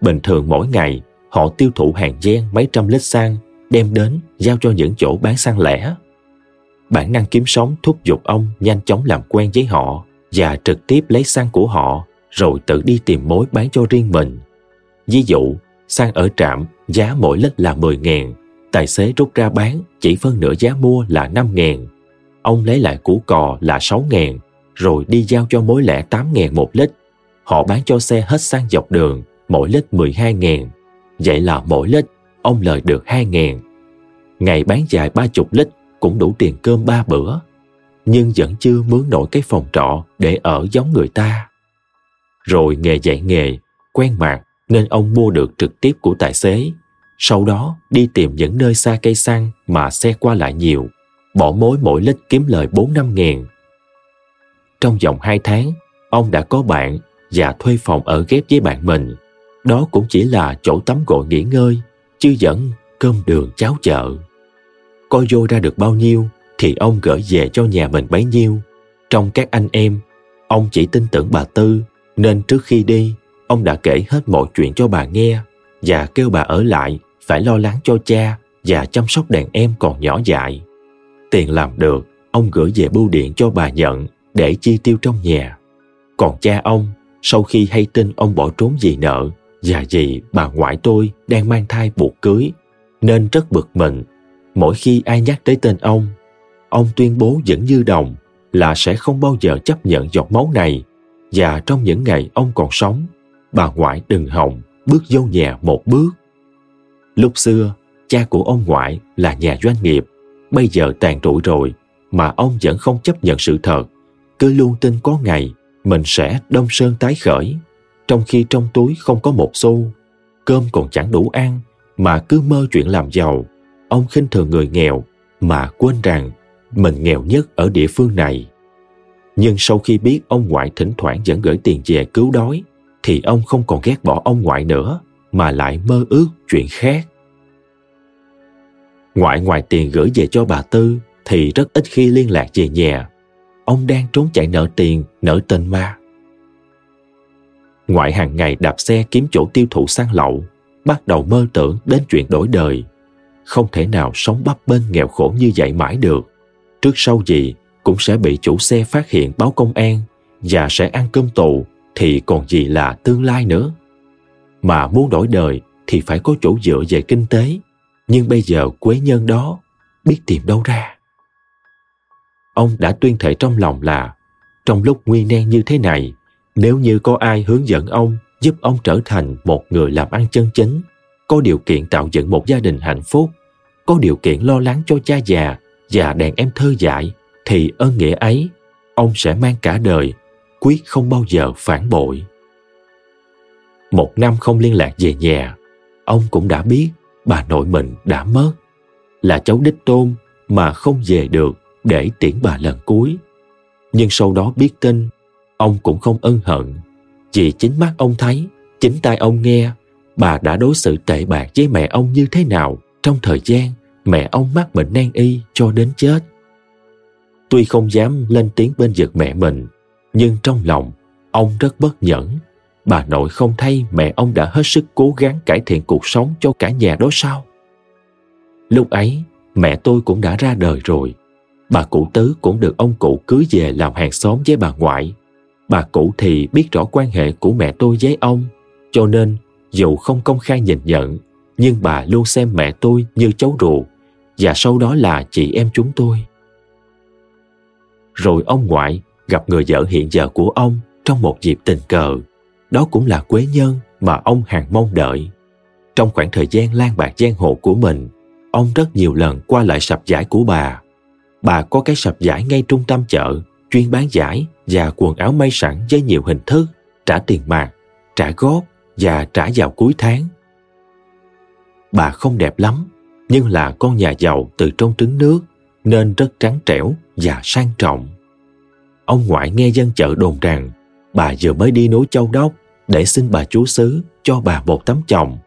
bình thường mỗi ngày họ tiêu thụ hàng gen mấy trăm lít xăng đem đến giao cho những chỗ bán xăng lẻ. Bản năng kiếm sống thúc giục ông nhanh chóng làm quen với họ và trực tiếp lấy xăng của họ rồi tự đi tìm mối bán cho riêng mình. Ví dụ, Sang ở trạm giá mỗi lít là 10 ngàn, tài xế rút ra bán chỉ phân nửa giá mua là 5 ngàn. Ông lấy lại củ cò là 6 ngàn, rồi đi giao cho mối lẻ 8 ngàn một lít. Họ bán cho xe hết sang dọc đường, mỗi lít 12 ngàn. Vậy là mỗi lít ông lời được 2 ngàn. Ngày bán dài 30 lít cũng đủ tiền cơm ba bữa. Nhưng vẫn chưa mướn nổi cái phòng trọ để ở giống người ta. Rồi nghề dạy nghề, quen mặt nên ông mua được trực tiếp của tài xế. Sau đó đi tìm những nơi xa cây xăng mà xe qua lại nhiều, bỏ mối mỗi lít kiếm lời 4-5 ngàn. Trong vòng 2 tháng, ông đã có bạn và thuê phòng ở ghép với bạn mình. Đó cũng chỉ là chỗ tắm gội nghỉ ngơi chứ vẫn cơm đường cháo chợ. Coi vô ra được bao nhiêu thì ông gửi về cho nhà mình bấy nhiêu. Trong các anh em, ông chỉ tin tưởng bà Tư nên trước khi đi, ông đã kể hết mọi chuyện cho bà nghe và kêu bà ở lại phải lo lắng cho cha và chăm sóc đàn em còn nhỏ dại. Tiền làm được, ông gửi về bưu điện cho bà nhận để chi tiêu trong nhà. Còn cha ông, sau khi hay tin ông bỏ trốn vì nợ và vì bà ngoại tôi đang mang thai buộc cưới nên rất bực mình mỗi khi ai nhắc tới tên ông ông tuyên bố vẫn như đồng là sẽ không bao giờ chấp nhận giọt máu này và trong những ngày ông còn sống bà ngoại đừng hòng bước vô nhà một bước lúc xưa cha của ông ngoại là nhà doanh nghiệp bây giờ tàn trụi rồi mà ông vẫn không chấp nhận sự thật cứ luôn tin có ngày mình sẽ đông sơn tái khởi trong khi trong túi không có một xu, cơm còn chẳng đủ ăn mà cứ mơ chuyện làm giàu. Ông khinh thường người nghèo mà quên rằng mình nghèo nhất ở địa phương này. Nhưng sau khi biết ông ngoại thỉnh thoảng vẫn gửi tiền về cứu đói, thì ông không còn ghét bỏ ông ngoại nữa, mà lại mơ ước chuyện khác. Ngoại ngoài tiền gửi về cho bà Tư thì rất ít khi liên lạc về nhà. Ông đang trốn chạy nợ tiền, nợ tên ma. Ngoại hàng ngày đạp xe kiếm chỗ tiêu thụ xăng lậu, bắt đầu mơ tưởng đến chuyện đổi đời. Không thể nào sống bấp bênh nghèo khổ như vậy mãi được. Trước sau gì cũng sẽ bị chủ xe phát hiện báo công an và sẽ ăn cơm tù thì còn gì là tương lai nữa. Mà muốn đổi đời thì phải có chỗ dựa về kinh tế, nhưng bây giờ quế nhân đó biết tìm đâu ra. Ông đã tuyên thệ trong lòng là trong lúc nguy nan như thế này nếu như có ai hướng dẫn ông, giúp ông trở thành một người làm ăn chân chính, có điều kiện tạo dựng một gia đình hạnh phúc, có điều kiện lo lắng cho cha già và đàn em thơ dại, thì ơn nghĩa ấy, ông sẽ mang cả đời, quyết không bao giờ phản bội. một năm không liên lạc về nhà, ông cũng đã biết bà nội mình đã mất. Là cháu đích tôn mà không về được để tiễn bà lần cuối. Nhưng sau đó biết tin, ông cũng không ân hận. Vì chính mắt ông thấy, chính tai ông nghe, bà đã đối xử tệ bạc với mẹ ông như thế nào trong thời gian mẹ ông mắc bệnh nan y cho đến chết. Tuy không dám lên tiếng bên vực mẹ mình, nhưng trong lòng ông rất bất nhẫn. Bà nội không thay mẹ ông đã hết sức cố gắng cải thiện cuộc sống cho cả nhà đó sao? Lúc ấy, mẹ tôi cũng đã ra đời rồi. Bà cụ tứ cũng được ông cụ cưới về làm hàng xóm với bà ngoại. Bà cụ thì biết rõ quan hệ của mẹ tôi với ông, cho nên dù không công khai nhìn nhận, nhưng bà luôn xem mẹ tôi như cháu ruột và sau đó là chị em chúng tôi. Rồi ông ngoại gặp người vợ hiện giờ của ông trong một dịp tình cờ. Đó cũng là quế nhân mà ông hàng mong đợi. Trong khoảng thời gian lan bạc giang hồ của mình, ông rất nhiều lần qua lại sập giải của bà. Bà có cái sập giải ngay trung tâm chợ, chuyên bán giải và quần áo may sẵn với nhiều hình thức, trả tiền mặt, trả góp và trả vào cuối tháng. Bà không đẹp lắm, nhưng là con nhà giàu từ trong trứng nước nên rất trắng trẻo và sang trọng. Ông ngoại nghe dân chợ đồn rằng, bà vừa mới đi núi Châu Đốc để xin bà chú xứ cho bà một tấm chồng.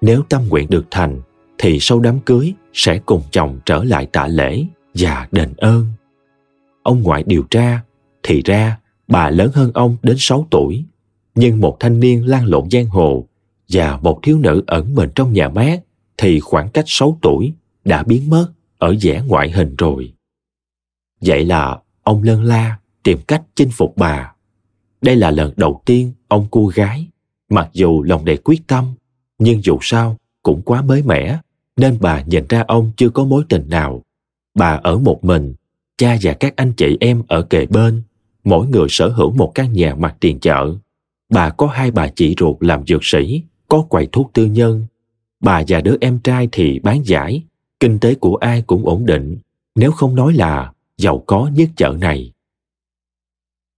Nếu tâm nguyện được thành, thì sau đám cưới sẽ cùng chồng trở lại tạ lễ và đền ơn. Ông ngoại điều tra, thì ra bà lớn hơn ông đến 6 tuổi, nhưng một thanh niên lan lộn giang hồ và một thiếu nữ ẩn mình trong nhà mát thì khoảng cách 6 tuổi đã biến mất ở vẻ ngoại hình rồi. Vậy là ông lân la tìm cách chinh phục bà. Đây là lần đầu tiên ông cô gái, mặc dù lòng đầy quyết tâm, nhưng dù sao cũng quá mới mẻ, nên bà nhìn ra ông chưa có mối tình nào. Bà ở một mình, cha và các anh chị em ở kề bên, mỗi người sở hữu một căn nhà mặt tiền chợ. Bà có hai bà chị ruột làm dược sĩ, có quầy thuốc tư nhân. Bà và đứa em trai thì bán giải, kinh tế của ai cũng ổn định, nếu không nói là giàu có nhất chợ này.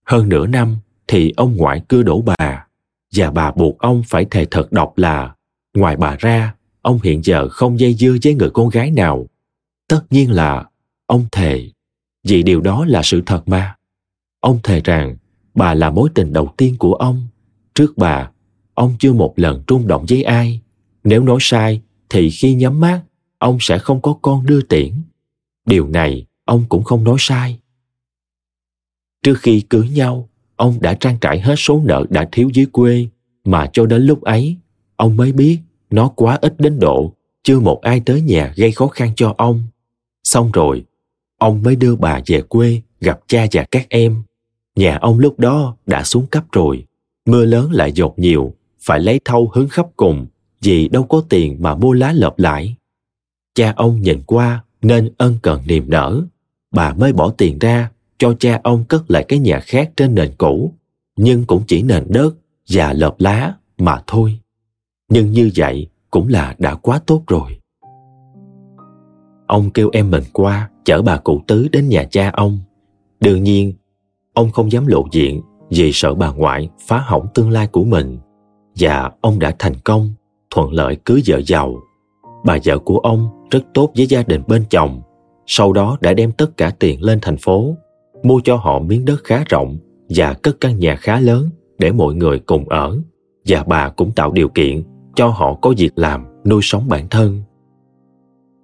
Hơn nửa năm thì ông ngoại cưa đổ bà, và bà buộc ông phải thề thật độc là ngoài bà ra, ông hiện giờ không dây dưa với người con gái nào. Tất nhiên là ông thề, vì điều đó là sự thật mà. Ông thề rằng bà là mối tình đầu tiên của ông. Trước bà, ông chưa một lần trung động với ai. Nếu nói sai, thì khi nhắm mắt, ông sẽ không có con đưa tiễn. Điều này ông cũng không nói sai. Trước khi cưới nhau, ông đã trang trải hết số nợ đã thiếu dưới quê mà cho đến lúc ấy, ông mới biết nó quá ít đến độ chưa một ai tới nhà gây khó khăn cho ông. Xong rồi, ông mới đưa bà về quê gặp cha và các em. Nhà ông lúc đó đã xuống cấp rồi, mưa lớn lại dột nhiều, phải lấy thâu hứng khắp cùng vì đâu có tiền mà mua lá lợp lại. Cha ông nhìn qua nên ân cần niềm nở, bà mới bỏ tiền ra cho cha ông cất lại cái nhà khác trên nền cũ, nhưng cũng chỉ nền đất và lợp lá mà thôi. Nhưng như vậy cũng là đã quá tốt rồi. Ông kêu em mình qua chở bà cụ tứ đến nhà cha ông. Đương nhiên, ông không dám lộ diện vì sợ bà ngoại phá hỏng tương lai của mình. Và ông đã thành công, thuận lợi cưới vợ giàu. Bà vợ của ông rất tốt với gia đình bên chồng, sau đó đã đem tất cả tiền lên thành phố, mua cho họ miếng đất khá rộng và cất căn nhà khá lớn để mọi người cùng ở. Và bà cũng tạo điều kiện cho họ có việc làm nuôi sống bản thân.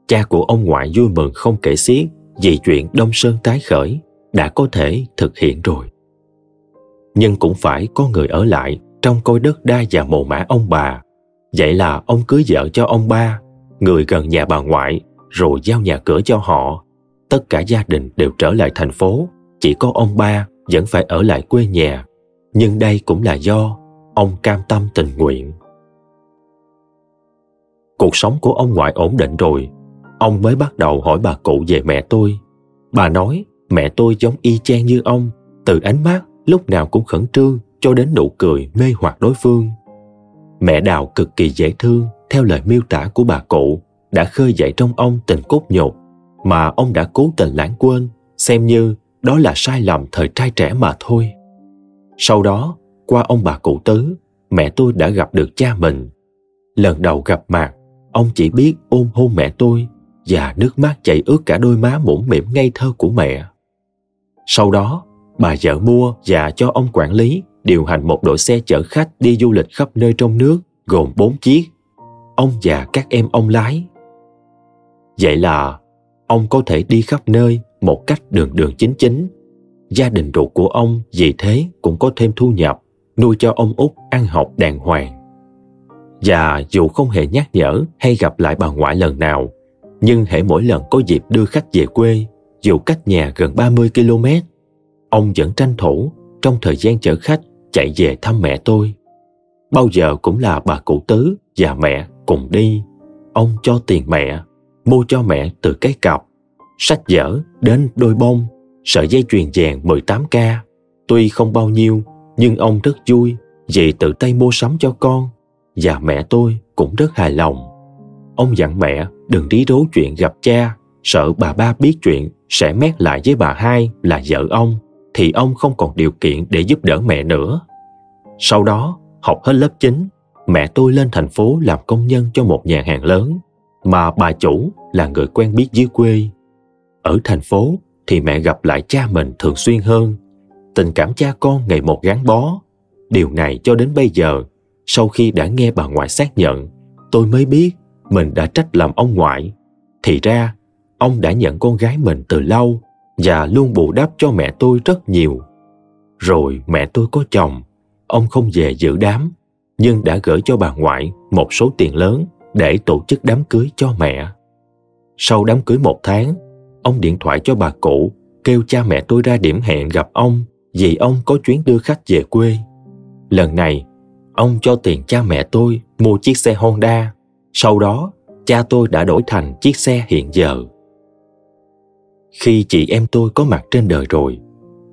Cha của ông ngoại vui mừng không kể xiết vì chuyện Đông Sơn tái khởi đã có thể thực hiện rồi. Nhưng cũng phải có người ở lại trong coi đất đai và mồ mã ông bà. Vậy là ông cưới vợ cho ông ba, người gần nhà bà ngoại, rồi giao nhà cửa cho họ. Tất cả gia đình đều trở lại thành phố, chỉ có ông ba vẫn phải ở lại quê nhà. Nhưng đây cũng là do ông cam tâm tình nguyện. Cuộc sống của ông ngoại ổn định rồi, ông mới bắt đầu hỏi bà cụ về mẹ tôi. Bà nói mẹ tôi giống y chang như ông, từ ánh mắt lúc nào cũng khẩn trương cho đến nụ cười mê hoặc đối phương. Mẹ Đào cực kỳ dễ thương theo lời miêu tả của bà cụ đã khơi dậy trong ông tình cốt nhục mà ông đã cố tình lãng quên xem như đó là sai lầm thời trai trẻ mà thôi. Sau đó, qua ông bà cụ tứ, mẹ tôi đã gặp được cha mình. Lần đầu gặp mặt, ông chỉ biết ôm hôn mẹ tôi và nước mắt chảy ướt cả đôi má mũm mỉm ngây thơ của mẹ. Sau đó, bà vợ mua và cho ông quản lý điều hành một đội xe chở khách đi du lịch khắp nơi trong nước gồm 4 chiếc. Ông và các em ông lái. Vậy là ông có thể đi khắp nơi một cách đường đường chính chính. Gia đình ruột của ông vì thế cũng có thêm thu nhập, nuôi cho ông út ăn học đàng hoàng. Và dù không hề nhắc nhở hay gặp lại bà ngoại lần nào, nhưng hễ mỗi lần có dịp đưa khách về quê, dù cách nhà gần 30 km, ông vẫn tranh thủ trong thời gian chở khách chạy về thăm mẹ tôi. Bao giờ cũng là bà cụ tứ và mẹ cùng đi. Ông cho tiền mẹ, mua cho mẹ từ cái cọc, sách vở đến đôi bông, sợi dây chuyền vàng 18K. Tuy không bao nhiêu, nhưng ông rất vui vì tự tay mua sắm cho con và mẹ tôi cũng rất hài lòng. Ông dặn mẹ đừng rí rố chuyện gặp cha, sợ bà ba biết chuyện sẽ mét lại với bà hai là vợ ông thì ông không còn điều kiện để giúp đỡ mẹ nữa. Sau đó, học hết lớp 9, mẹ tôi lên thành phố làm công nhân cho một nhà hàng lớn mà bà chủ là người quen biết dưới quê. Ở thành phố thì mẹ gặp lại cha mình thường xuyên hơn. Tình cảm cha con ngày một gắn bó. Điều này cho đến bây giờ, sau khi đã nghe bà ngoại xác nhận, tôi mới biết mình đã trách làm ông ngoại. Thì ra, ông đã nhận con gái mình từ lâu và luôn bù đắp cho mẹ tôi rất nhiều. Rồi mẹ tôi có chồng, ông không về giữ đám, nhưng đã gửi cho bà ngoại một số tiền lớn để tổ chức đám cưới cho mẹ. Sau đám cưới một tháng, ông điện thoại cho bà cụ kêu cha mẹ tôi ra điểm hẹn gặp ông vì ông có chuyến đưa khách về quê. Lần này, ông cho tiền cha mẹ tôi mua chiếc xe Honda. Sau đó, cha tôi đã đổi thành chiếc xe hiện giờ. Khi chị em tôi có mặt trên đời rồi,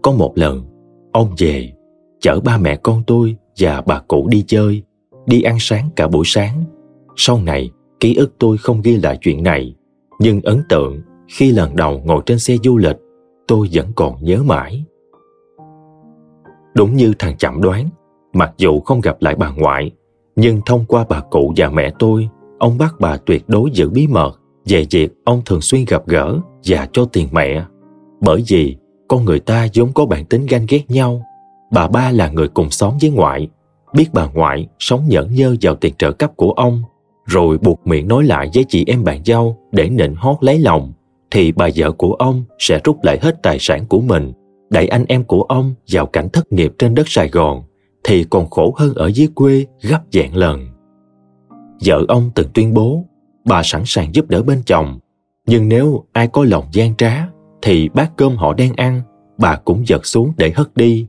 có một lần, ông về, chở ba mẹ con tôi và bà cụ đi chơi, đi ăn sáng cả buổi sáng. Sau này, ký ức tôi không ghi lại chuyện này, nhưng ấn tượng khi lần đầu ngồi trên xe du lịch, tôi vẫn còn nhớ mãi. Đúng như thằng chậm đoán, mặc dù không gặp lại bà ngoại, nhưng thông qua bà cụ và mẹ tôi, ông bác bà tuyệt đối giữ bí mật về việc ông thường xuyên gặp gỡ và cho tiền mẹ. Bởi vì con người ta vốn có bản tính ganh ghét nhau. Bà ba là người cùng xóm với ngoại, biết bà ngoại sống nhẫn nhơ vào tiền trợ cấp của ông, rồi buộc miệng nói lại với chị em bạn dâu để nịnh hót lấy lòng, thì bà vợ của ông sẽ rút lại hết tài sản của mình, đẩy anh em của ông vào cảnh thất nghiệp trên đất Sài Gòn, thì còn khổ hơn ở dưới quê gấp dạng lần. Vợ ông từng tuyên bố bà sẵn sàng giúp đỡ bên chồng. Nhưng nếu ai có lòng gian trá, thì bát cơm họ đang ăn, bà cũng giật xuống để hất đi.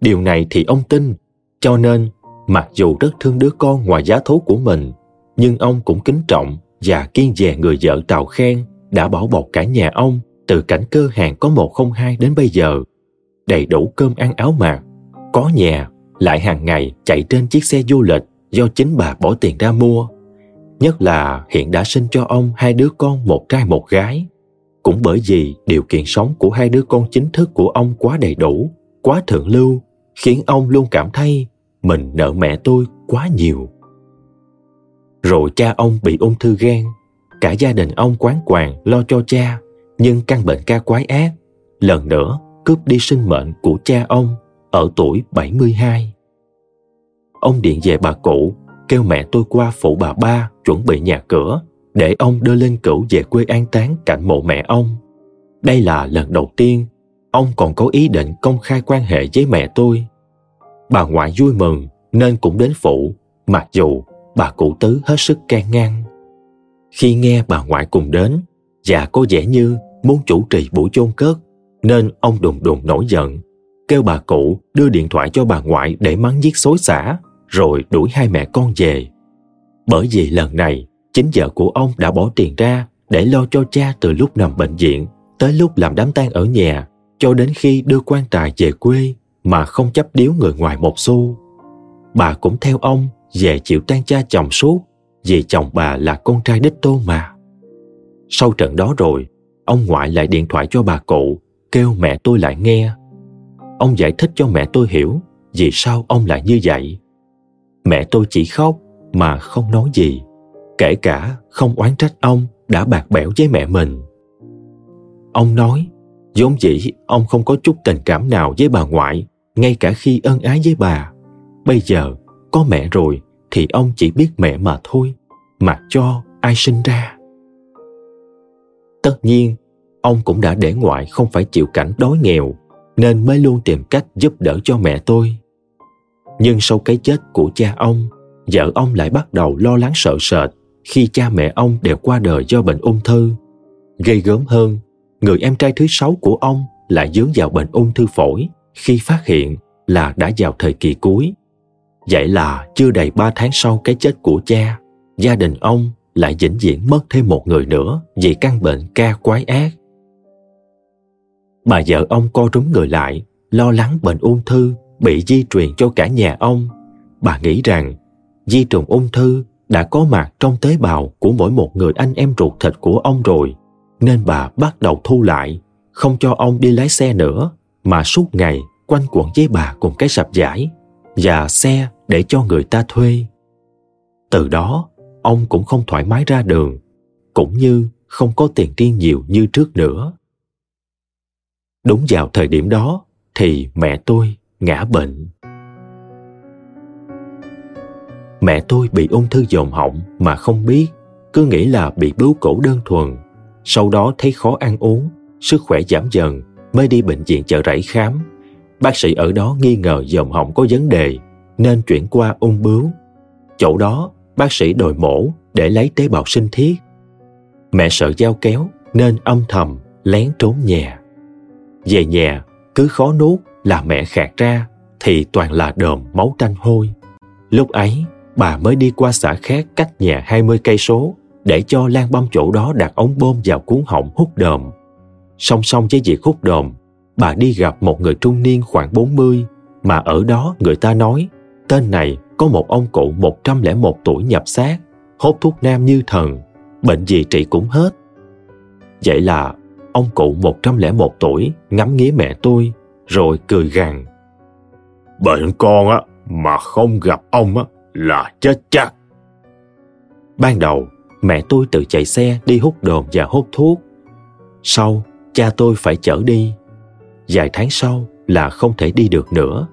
Điều này thì ông tin, cho nên mặc dù rất thương đứa con ngoài giá thú của mình, nhưng ông cũng kính trọng và kiên dè người vợ tào khen đã bảo bọc cả nhà ông từ cảnh cơ hàng có một không hai đến bây giờ. Đầy đủ cơm ăn áo mặc, có nhà, lại hàng ngày chạy trên chiếc xe du lịch do chính bà bỏ tiền ra mua Nhất là hiện đã sinh cho ông hai đứa con một trai một gái. Cũng bởi vì điều kiện sống của hai đứa con chính thức của ông quá đầy đủ, quá thượng lưu, khiến ông luôn cảm thấy mình nợ mẹ tôi quá nhiều. Rồi cha ông bị ung thư gan, cả gia đình ông quán quàng lo cho cha, nhưng căn bệnh ca quái ác, lần nữa cướp đi sinh mệnh của cha ông ở tuổi 72. Ông điện về bà cụ kêu mẹ tôi qua phụ bà ba chuẩn bị nhà cửa để ông đưa lên cửu về quê an táng cạnh mộ mẹ ông. Đây là lần đầu tiên ông còn có ý định công khai quan hệ với mẹ tôi. Bà ngoại vui mừng nên cũng đến phụ, mặc dù bà cụ tứ hết sức can ngăn. Khi nghe bà ngoại cùng đến và có vẻ như muốn chủ trì buổi chôn cất nên ông đùng đùng nổi giận kêu bà cụ đưa điện thoại cho bà ngoại để mắng giết xối xả rồi đuổi hai mẹ con về. Bởi vì lần này, chính vợ của ông đã bỏ tiền ra để lo cho cha từ lúc nằm bệnh viện tới lúc làm đám tang ở nhà cho đến khi đưa quan tài về quê mà không chấp điếu người ngoài một xu. Bà cũng theo ông về chịu tan cha chồng suốt vì chồng bà là con trai đích tôn mà. Sau trận đó rồi, ông ngoại lại điện thoại cho bà cụ kêu mẹ tôi lại nghe. Ông giải thích cho mẹ tôi hiểu vì sao ông lại như vậy. mẹ tôi chỉ khóc mà không nói gì kể cả không oán trách ông đã bạc bẽo với mẹ mình ông nói vốn dĩ ông không có chút tình cảm nào với bà ngoại ngay cả khi ân ái với bà bây giờ có mẹ rồi thì ông chỉ biết mẹ mà thôi, mà cho ai sinh ra. Tất nhiên, ông cũng đã để ngoại không phải chịu cảnh đói nghèo, nên mới luôn tìm cách giúp đỡ cho mẹ tôi. Nhưng sau cái chết của cha ông, vợ ông lại bắt đầu lo lắng sợ sệt khi cha mẹ ông đều qua đời do bệnh ung thư. Gây gớm hơn, người em trai thứ sáu của ông lại dướng vào bệnh ung thư phổi khi phát hiện là đã vào thời kỳ cuối vậy là chưa đầy ba tháng sau cái chết của cha, gia đình ông lại vĩnh viễn mất thêm một người nữa vì căn bệnh ca quái ác. Bà vợ ông co rúm người lại, lo lắng bệnh ung thư bị di truyền cho cả nhà ông. Bà nghĩ rằng, di trùng ung thư đã có mặt trong tế bào của mỗi một người anh em ruột thịt của ông rồi, nên bà bắt đầu thu lại, không cho ông đi lái xe nữa, mà suốt ngày quanh quẩn với bà cùng cái sạp giải và xe để cho người ta thuê. Từ đó, ông cũng không thoải mái ra đường, cũng như không có tiền riêng nhiều như trước nữa. Đúng vào thời điểm đó thì mẹ tôi ngã bệnh. Mẹ tôi bị ung thư dồn họng mà không biết, cứ nghĩ là bị bướu cổ đơn thuần. Sau đó thấy khó ăn uống, sức khỏe giảm dần, mới đi bệnh viện chợ rẫy khám. Bác sĩ ở đó nghi ngờ dồn họng có vấn đề nên chuyển qua ung bướu. Chỗ đó bác sĩ đòi mổ để lấy tế bào sinh thiết. Mẹ sợ dao kéo nên âm thầm lén trốn nhà. Về nhà cứ khó nuốt là mẹ khạc ra thì toàn là đờm máu tanh hôi. Lúc ấy bà mới đi qua xã khác cách nhà 20 cây số để cho Lan Băm chỗ đó đặt ống bơm vào cuốn họng hút đờm. Song song với việc hút đờm, bà đi gặp một người trung niên khoảng 40 mà ở đó người ta nói tên này có một ông cụ 101 tuổi nhập xác, hốt thuốc nam như thần, bệnh gì trị cũng hết. Vậy là ông cụ 101 tuổi ngắm nghía mẹ tôi rồi cười gằn. Bệnh con á mà không gặp ông á là chết chắc. Ban đầu, mẹ tôi tự chạy xe đi hút đồn và hút thuốc. Sau, cha tôi phải chở đi. Vài tháng sau là không thể đi được nữa.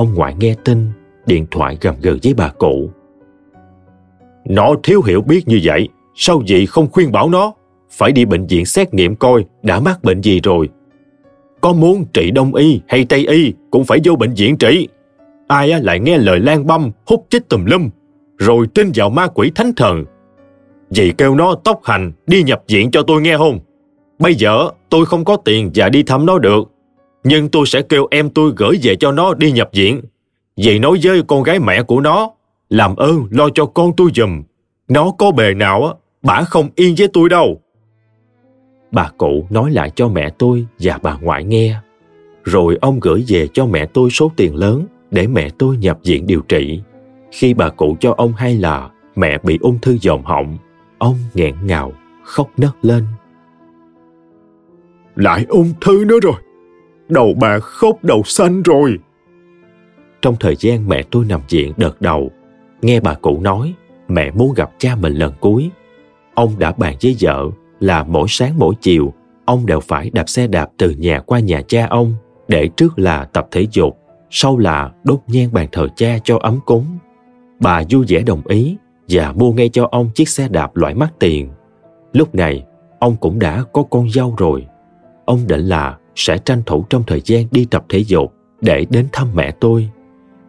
Ông ngoại nghe tin, điện thoại gầm gừ với bà cụ. Nó thiếu hiểu biết như vậy, sao vậy không khuyên bảo nó? Phải đi bệnh viện xét nghiệm coi đã mắc bệnh gì rồi. Có muốn trị đông y hay tây y cũng phải vô bệnh viện trị ai lại nghe lời lan băm hút chích tùm lum rồi tin vào ma quỷ thánh thần dì kêu nó tóc hành đi nhập viện cho tôi nghe không bây giờ tôi không có tiền và đi thăm nó được nhưng tôi sẽ kêu em tôi gửi về cho nó đi nhập viện. Vậy nói với con gái mẹ của nó làm ơn lo cho con tôi giùm. Nó có bề nào á không yên với tôi đâu. Bà cụ nói lại cho mẹ tôi và bà ngoại nghe. Rồi ông gửi về cho mẹ tôi số tiền lớn để mẹ tôi nhập viện điều trị. Khi bà cụ cho ông hay là mẹ bị ung thư dòm họng, ông nghẹn ngào, khóc nấc lên. Lại ung thư nữa rồi, đầu bà khóc đầu xanh rồi. Trong thời gian mẹ tôi nằm viện đợt đầu, nghe bà cụ nói mẹ muốn gặp cha mình lần cuối. Ông đã bàn với vợ là mỗi sáng mỗi chiều ông đều phải đạp xe đạp từ nhà qua nhà cha ông để trước là tập thể dục sau là đốt nhang bàn thờ cha cho ấm cúng. Bà vui vẻ đồng ý và mua ngay cho ông chiếc xe đạp loại mắc tiền. Lúc này, ông cũng đã có con dâu rồi. Ông định là sẽ tranh thủ trong thời gian đi tập thể dục để đến thăm mẹ tôi.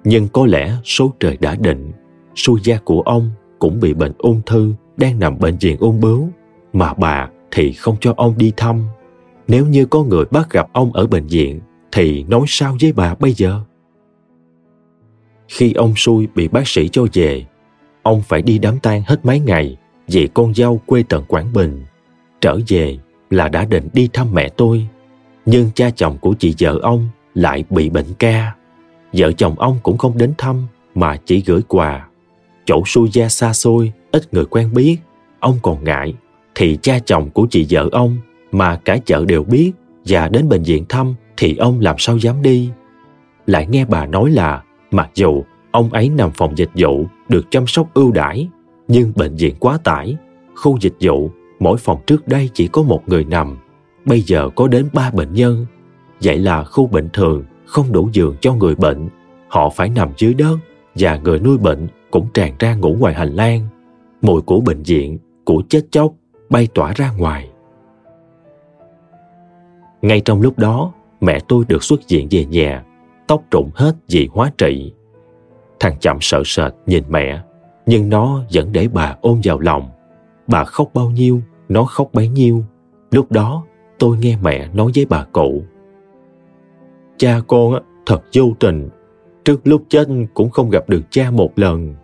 Nhưng có lẽ số trời đã định, su gia của ông cũng bị bệnh ung thư đang nằm bệnh viện ung bướu, mà bà thì không cho ông đi thăm. Nếu như có người bắt gặp ông ở bệnh viện thì nói sao với bà bây giờ? Khi ông xui bị bác sĩ cho về, ông phải đi đám tang hết mấy ngày vì con dâu quê tận Quảng Bình. Trở về là đã định đi thăm mẹ tôi, nhưng cha chồng của chị vợ ông lại bị bệnh ca. Vợ chồng ông cũng không đến thăm mà chỉ gửi quà. Chỗ xui gia xa xôi, ít người quen biết, ông còn ngại, thì cha chồng của chị vợ ông mà cả chợ đều biết và đến bệnh viện thăm thì ông làm sao dám đi. Lại nghe bà nói là Mặc dù Ông ấy nằm phòng dịch vụ, được chăm sóc ưu đãi, nhưng bệnh viện quá tải. Khu dịch vụ, mỗi phòng trước đây chỉ có một người nằm, bây giờ có đến ba bệnh nhân. Vậy là khu bệnh thường không đủ giường cho người bệnh, họ phải nằm dưới đất và người nuôi bệnh cũng tràn ra ngủ ngoài hành lang. Mùi của bệnh viện, của chết chóc bay tỏa ra ngoài. Ngay trong lúc đó, mẹ tôi được xuất viện về nhà, tóc rụng hết vì hóa trị. Thằng chậm sợ sệt nhìn mẹ, nhưng nó vẫn để bà ôm vào lòng. Bà khóc bao nhiêu, nó khóc bấy nhiêu. Lúc đó, tôi nghe mẹ nói với bà cụ. Cha con thật vô tình, trước lúc chết cũng không gặp được cha một lần.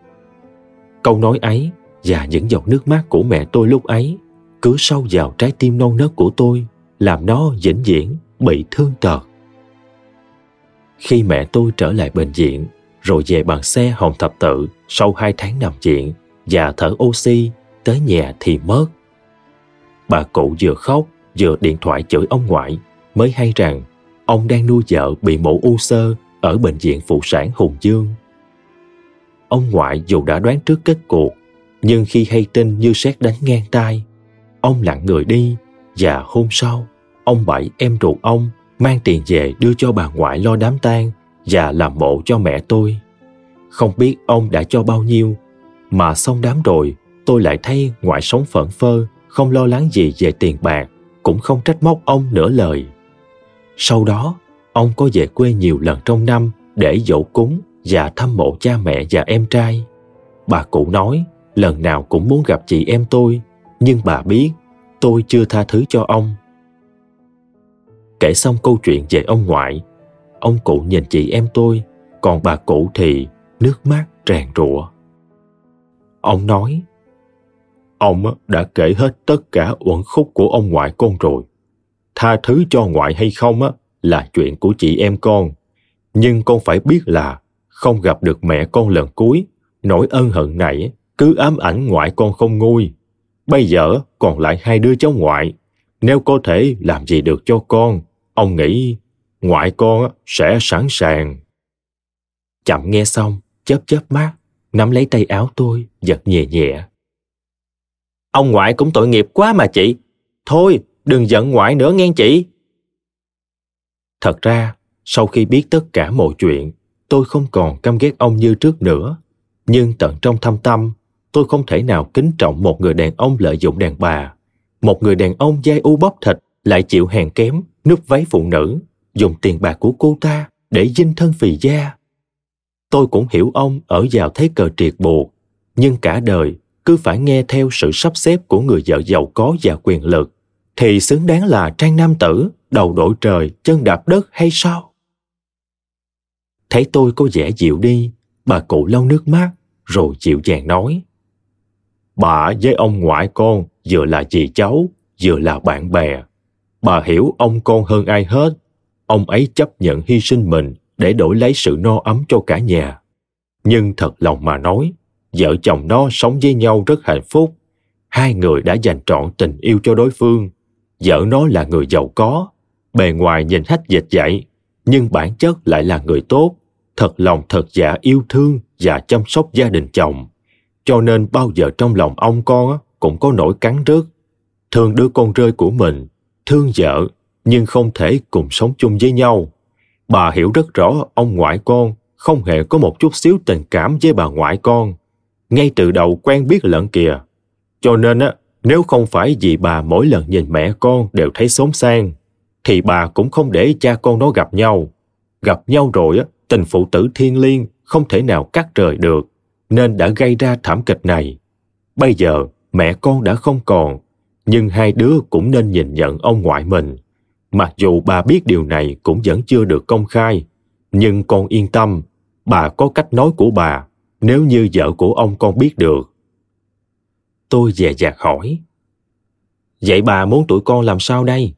Câu nói ấy và những giọt nước mắt của mẹ tôi lúc ấy cứ sâu vào trái tim non nớt của tôi, làm nó vĩnh viễn bị thương tật. Khi mẹ tôi trở lại bệnh viện, rồi về bằng xe hồng thập tự sau hai tháng nằm viện và thở oxy, tới nhà thì mất. Bà cụ vừa khóc, vừa điện thoại chửi ông ngoại, mới hay rằng ông đang nuôi vợ bị mổ u sơ ở bệnh viện phụ sản Hùng Dương. Ông ngoại dù đã đoán trước kết cuộc, nhưng khi hay tin như xét đánh ngang tai, ông lặng người đi và hôm sau, ông bảy em ruột ông mang tiền về đưa cho bà ngoại lo đám tang và làm mộ cho mẹ tôi. Không biết ông đã cho bao nhiêu, mà xong đám rồi tôi lại thấy ngoại sống phận phơ, không lo lắng gì về tiền bạc, cũng không trách móc ông nửa lời. Sau đó, ông có về quê nhiều lần trong năm để dỗ cúng và thăm mộ cha mẹ và em trai. Bà cụ nói lần nào cũng muốn gặp chị em tôi, nhưng bà biết tôi chưa tha thứ cho ông. Kể xong câu chuyện về ông ngoại, ông cụ nhìn chị em tôi, còn bà cụ thì nước mắt tràn rụa. Ông nói, ông đã kể hết tất cả uẩn khúc của ông ngoại con rồi. Tha thứ cho ngoại hay không là chuyện của chị em con. Nhưng con phải biết là không gặp được mẹ con lần cuối, nỗi ân hận này cứ ám ảnh ngoại con không nguôi. Bây giờ còn lại hai đứa cháu ngoại. Nếu có thể làm gì được cho con, ông nghĩ ngoại con sẽ sẵn sàng. Chậm nghe xong, chớp chớp mắt, nắm lấy tay áo tôi, giật nhẹ nhẹ. Ông ngoại cũng tội nghiệp quá mà chị. Thôi, đừng giận ngoại nữa nghe chị. Thật ra, sau khi biết tất cả mọi chuyện, tôi không còn căm ghét ông như trước nữa. Nhưng tận trong thâm tâm, tôi không thể nào kính trọng một người đàn ông lợi dụng đàn bà. Một người đàn ông dai u bóc thịt lại chịu hèn kém, núp váy phụ nữ, dùng tiền bạc của cô ta để dinh thân phì da. Tôi cũng hiểu ông ở vào thế cờ triệt buộc, nhưng cả đời cứ phải nghe theo sự sắp xếp của người vợ giàu có và quyền lực, thì xứng đáng là trang nam tử, đầu đội trời, chân đạp đất hay sao? Thấy tôi có vẻ dịu đi, bà cụ lau nước mắt, rồi dịu dàng nói. Bà với ông ngoại con vừa là dì cháu, vừa là bạn bè. Bà hiểu ông con hơn ai hết. Ông ấy chấp nhận hy sinh mình để đổi lấy sự no ấm cho cả nhà. Nhưng thật lòng mà nói, vợ chồng nó sống với nhau rất hạnh phúc. Hai người đã dành trọn tình yêu cho đối phương. Vợ nó là người giàu có, bề ngoài nhìn hách dịch dạy, nhưng bản chất lại là người tốt, thật lòng thật dạ yêu thương và chăm sóc gia đình chồng. Cho nên bao giờ trong lòng ông con cũng có nỗi cắn rứt. Thương đứa con rơi của mình, thương vợ, nhưng không thể cùng sống chung với nhau. Bà hiểu rất rõ ông ngoại con không hề có một chút xíu tình cảm với bà ngoại con. Ngay từ đầu quen biết lẫn kìa. Cho nên á, nếu không phải vì bà mỗi lần nhìn mẹ con đều thấy xốn sang, thì bà cũng không để cha con nó gặp nhau. Gặp nhau rồi á, tình phụ tử thiên liêng không thể nào cắt rời được, nên đã gây ra thảm kịch này. Bây giờ mẹ con đã không còn, nhưng hai đứa cũng nên nhìn nhận ông ngoại mình. Mặc dù bà biết điều này cũng vẫn chưa được công khai, nhưng con yên tâm, bà có cách nói của bà nếu như vợ của ông con biết được. Tôi dè dặt hỏi. Vậy bà muốn tụi con làm sao đây?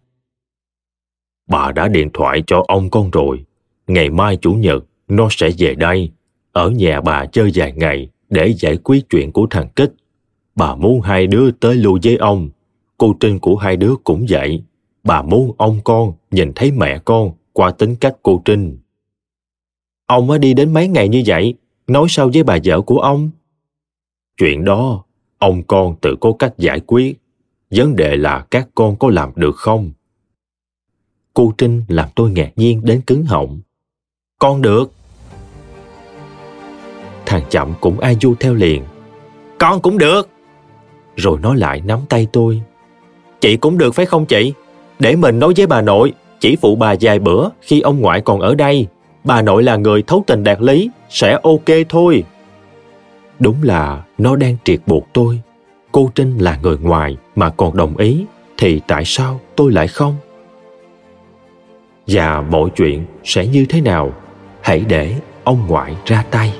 Bà đã điện thoại cho ông con rồi. Ngày mai chủ nhật, nó sẽ về đây. Ở nhà bà chơi vài ngày để giải quyết chuyện của thằng Kích. Bà muốn hai đứa tới lưu với ông. Cô Trinh của hai đứa cũng vậy. Bà muốn ông con nhìn thấy mẹ con qua tính cách cô Trinh. Ông mới đi đến mấy ngày như vậy nói sao với bà vợ của ông? Chuyện đó, ông con tự có cách giải quyết. Vấn đề là các con có làm được không? Cô trinh làm tôi ngạc nhiên đến cứng họng. Con được. Thằng chậm cũng ai du theo liền. Con cũng được. Rồi nó lại nắm tay tôi. Chị cũng được phải không chị? Để mình nói với bà nội, chỉ phụ bà vài bữa khi ông ngoại còn ở đây bà nội là người thấu tình đạt lý, sẽ ok thôi. Đúng là nó đang triệt buộc tôi. Cô trinh là người ngoài mà còn đồng ý, thì tại sao tôi lại không? Và mọi chuyện sẽ như thế nào? Hãy để ông ngoại ra tay.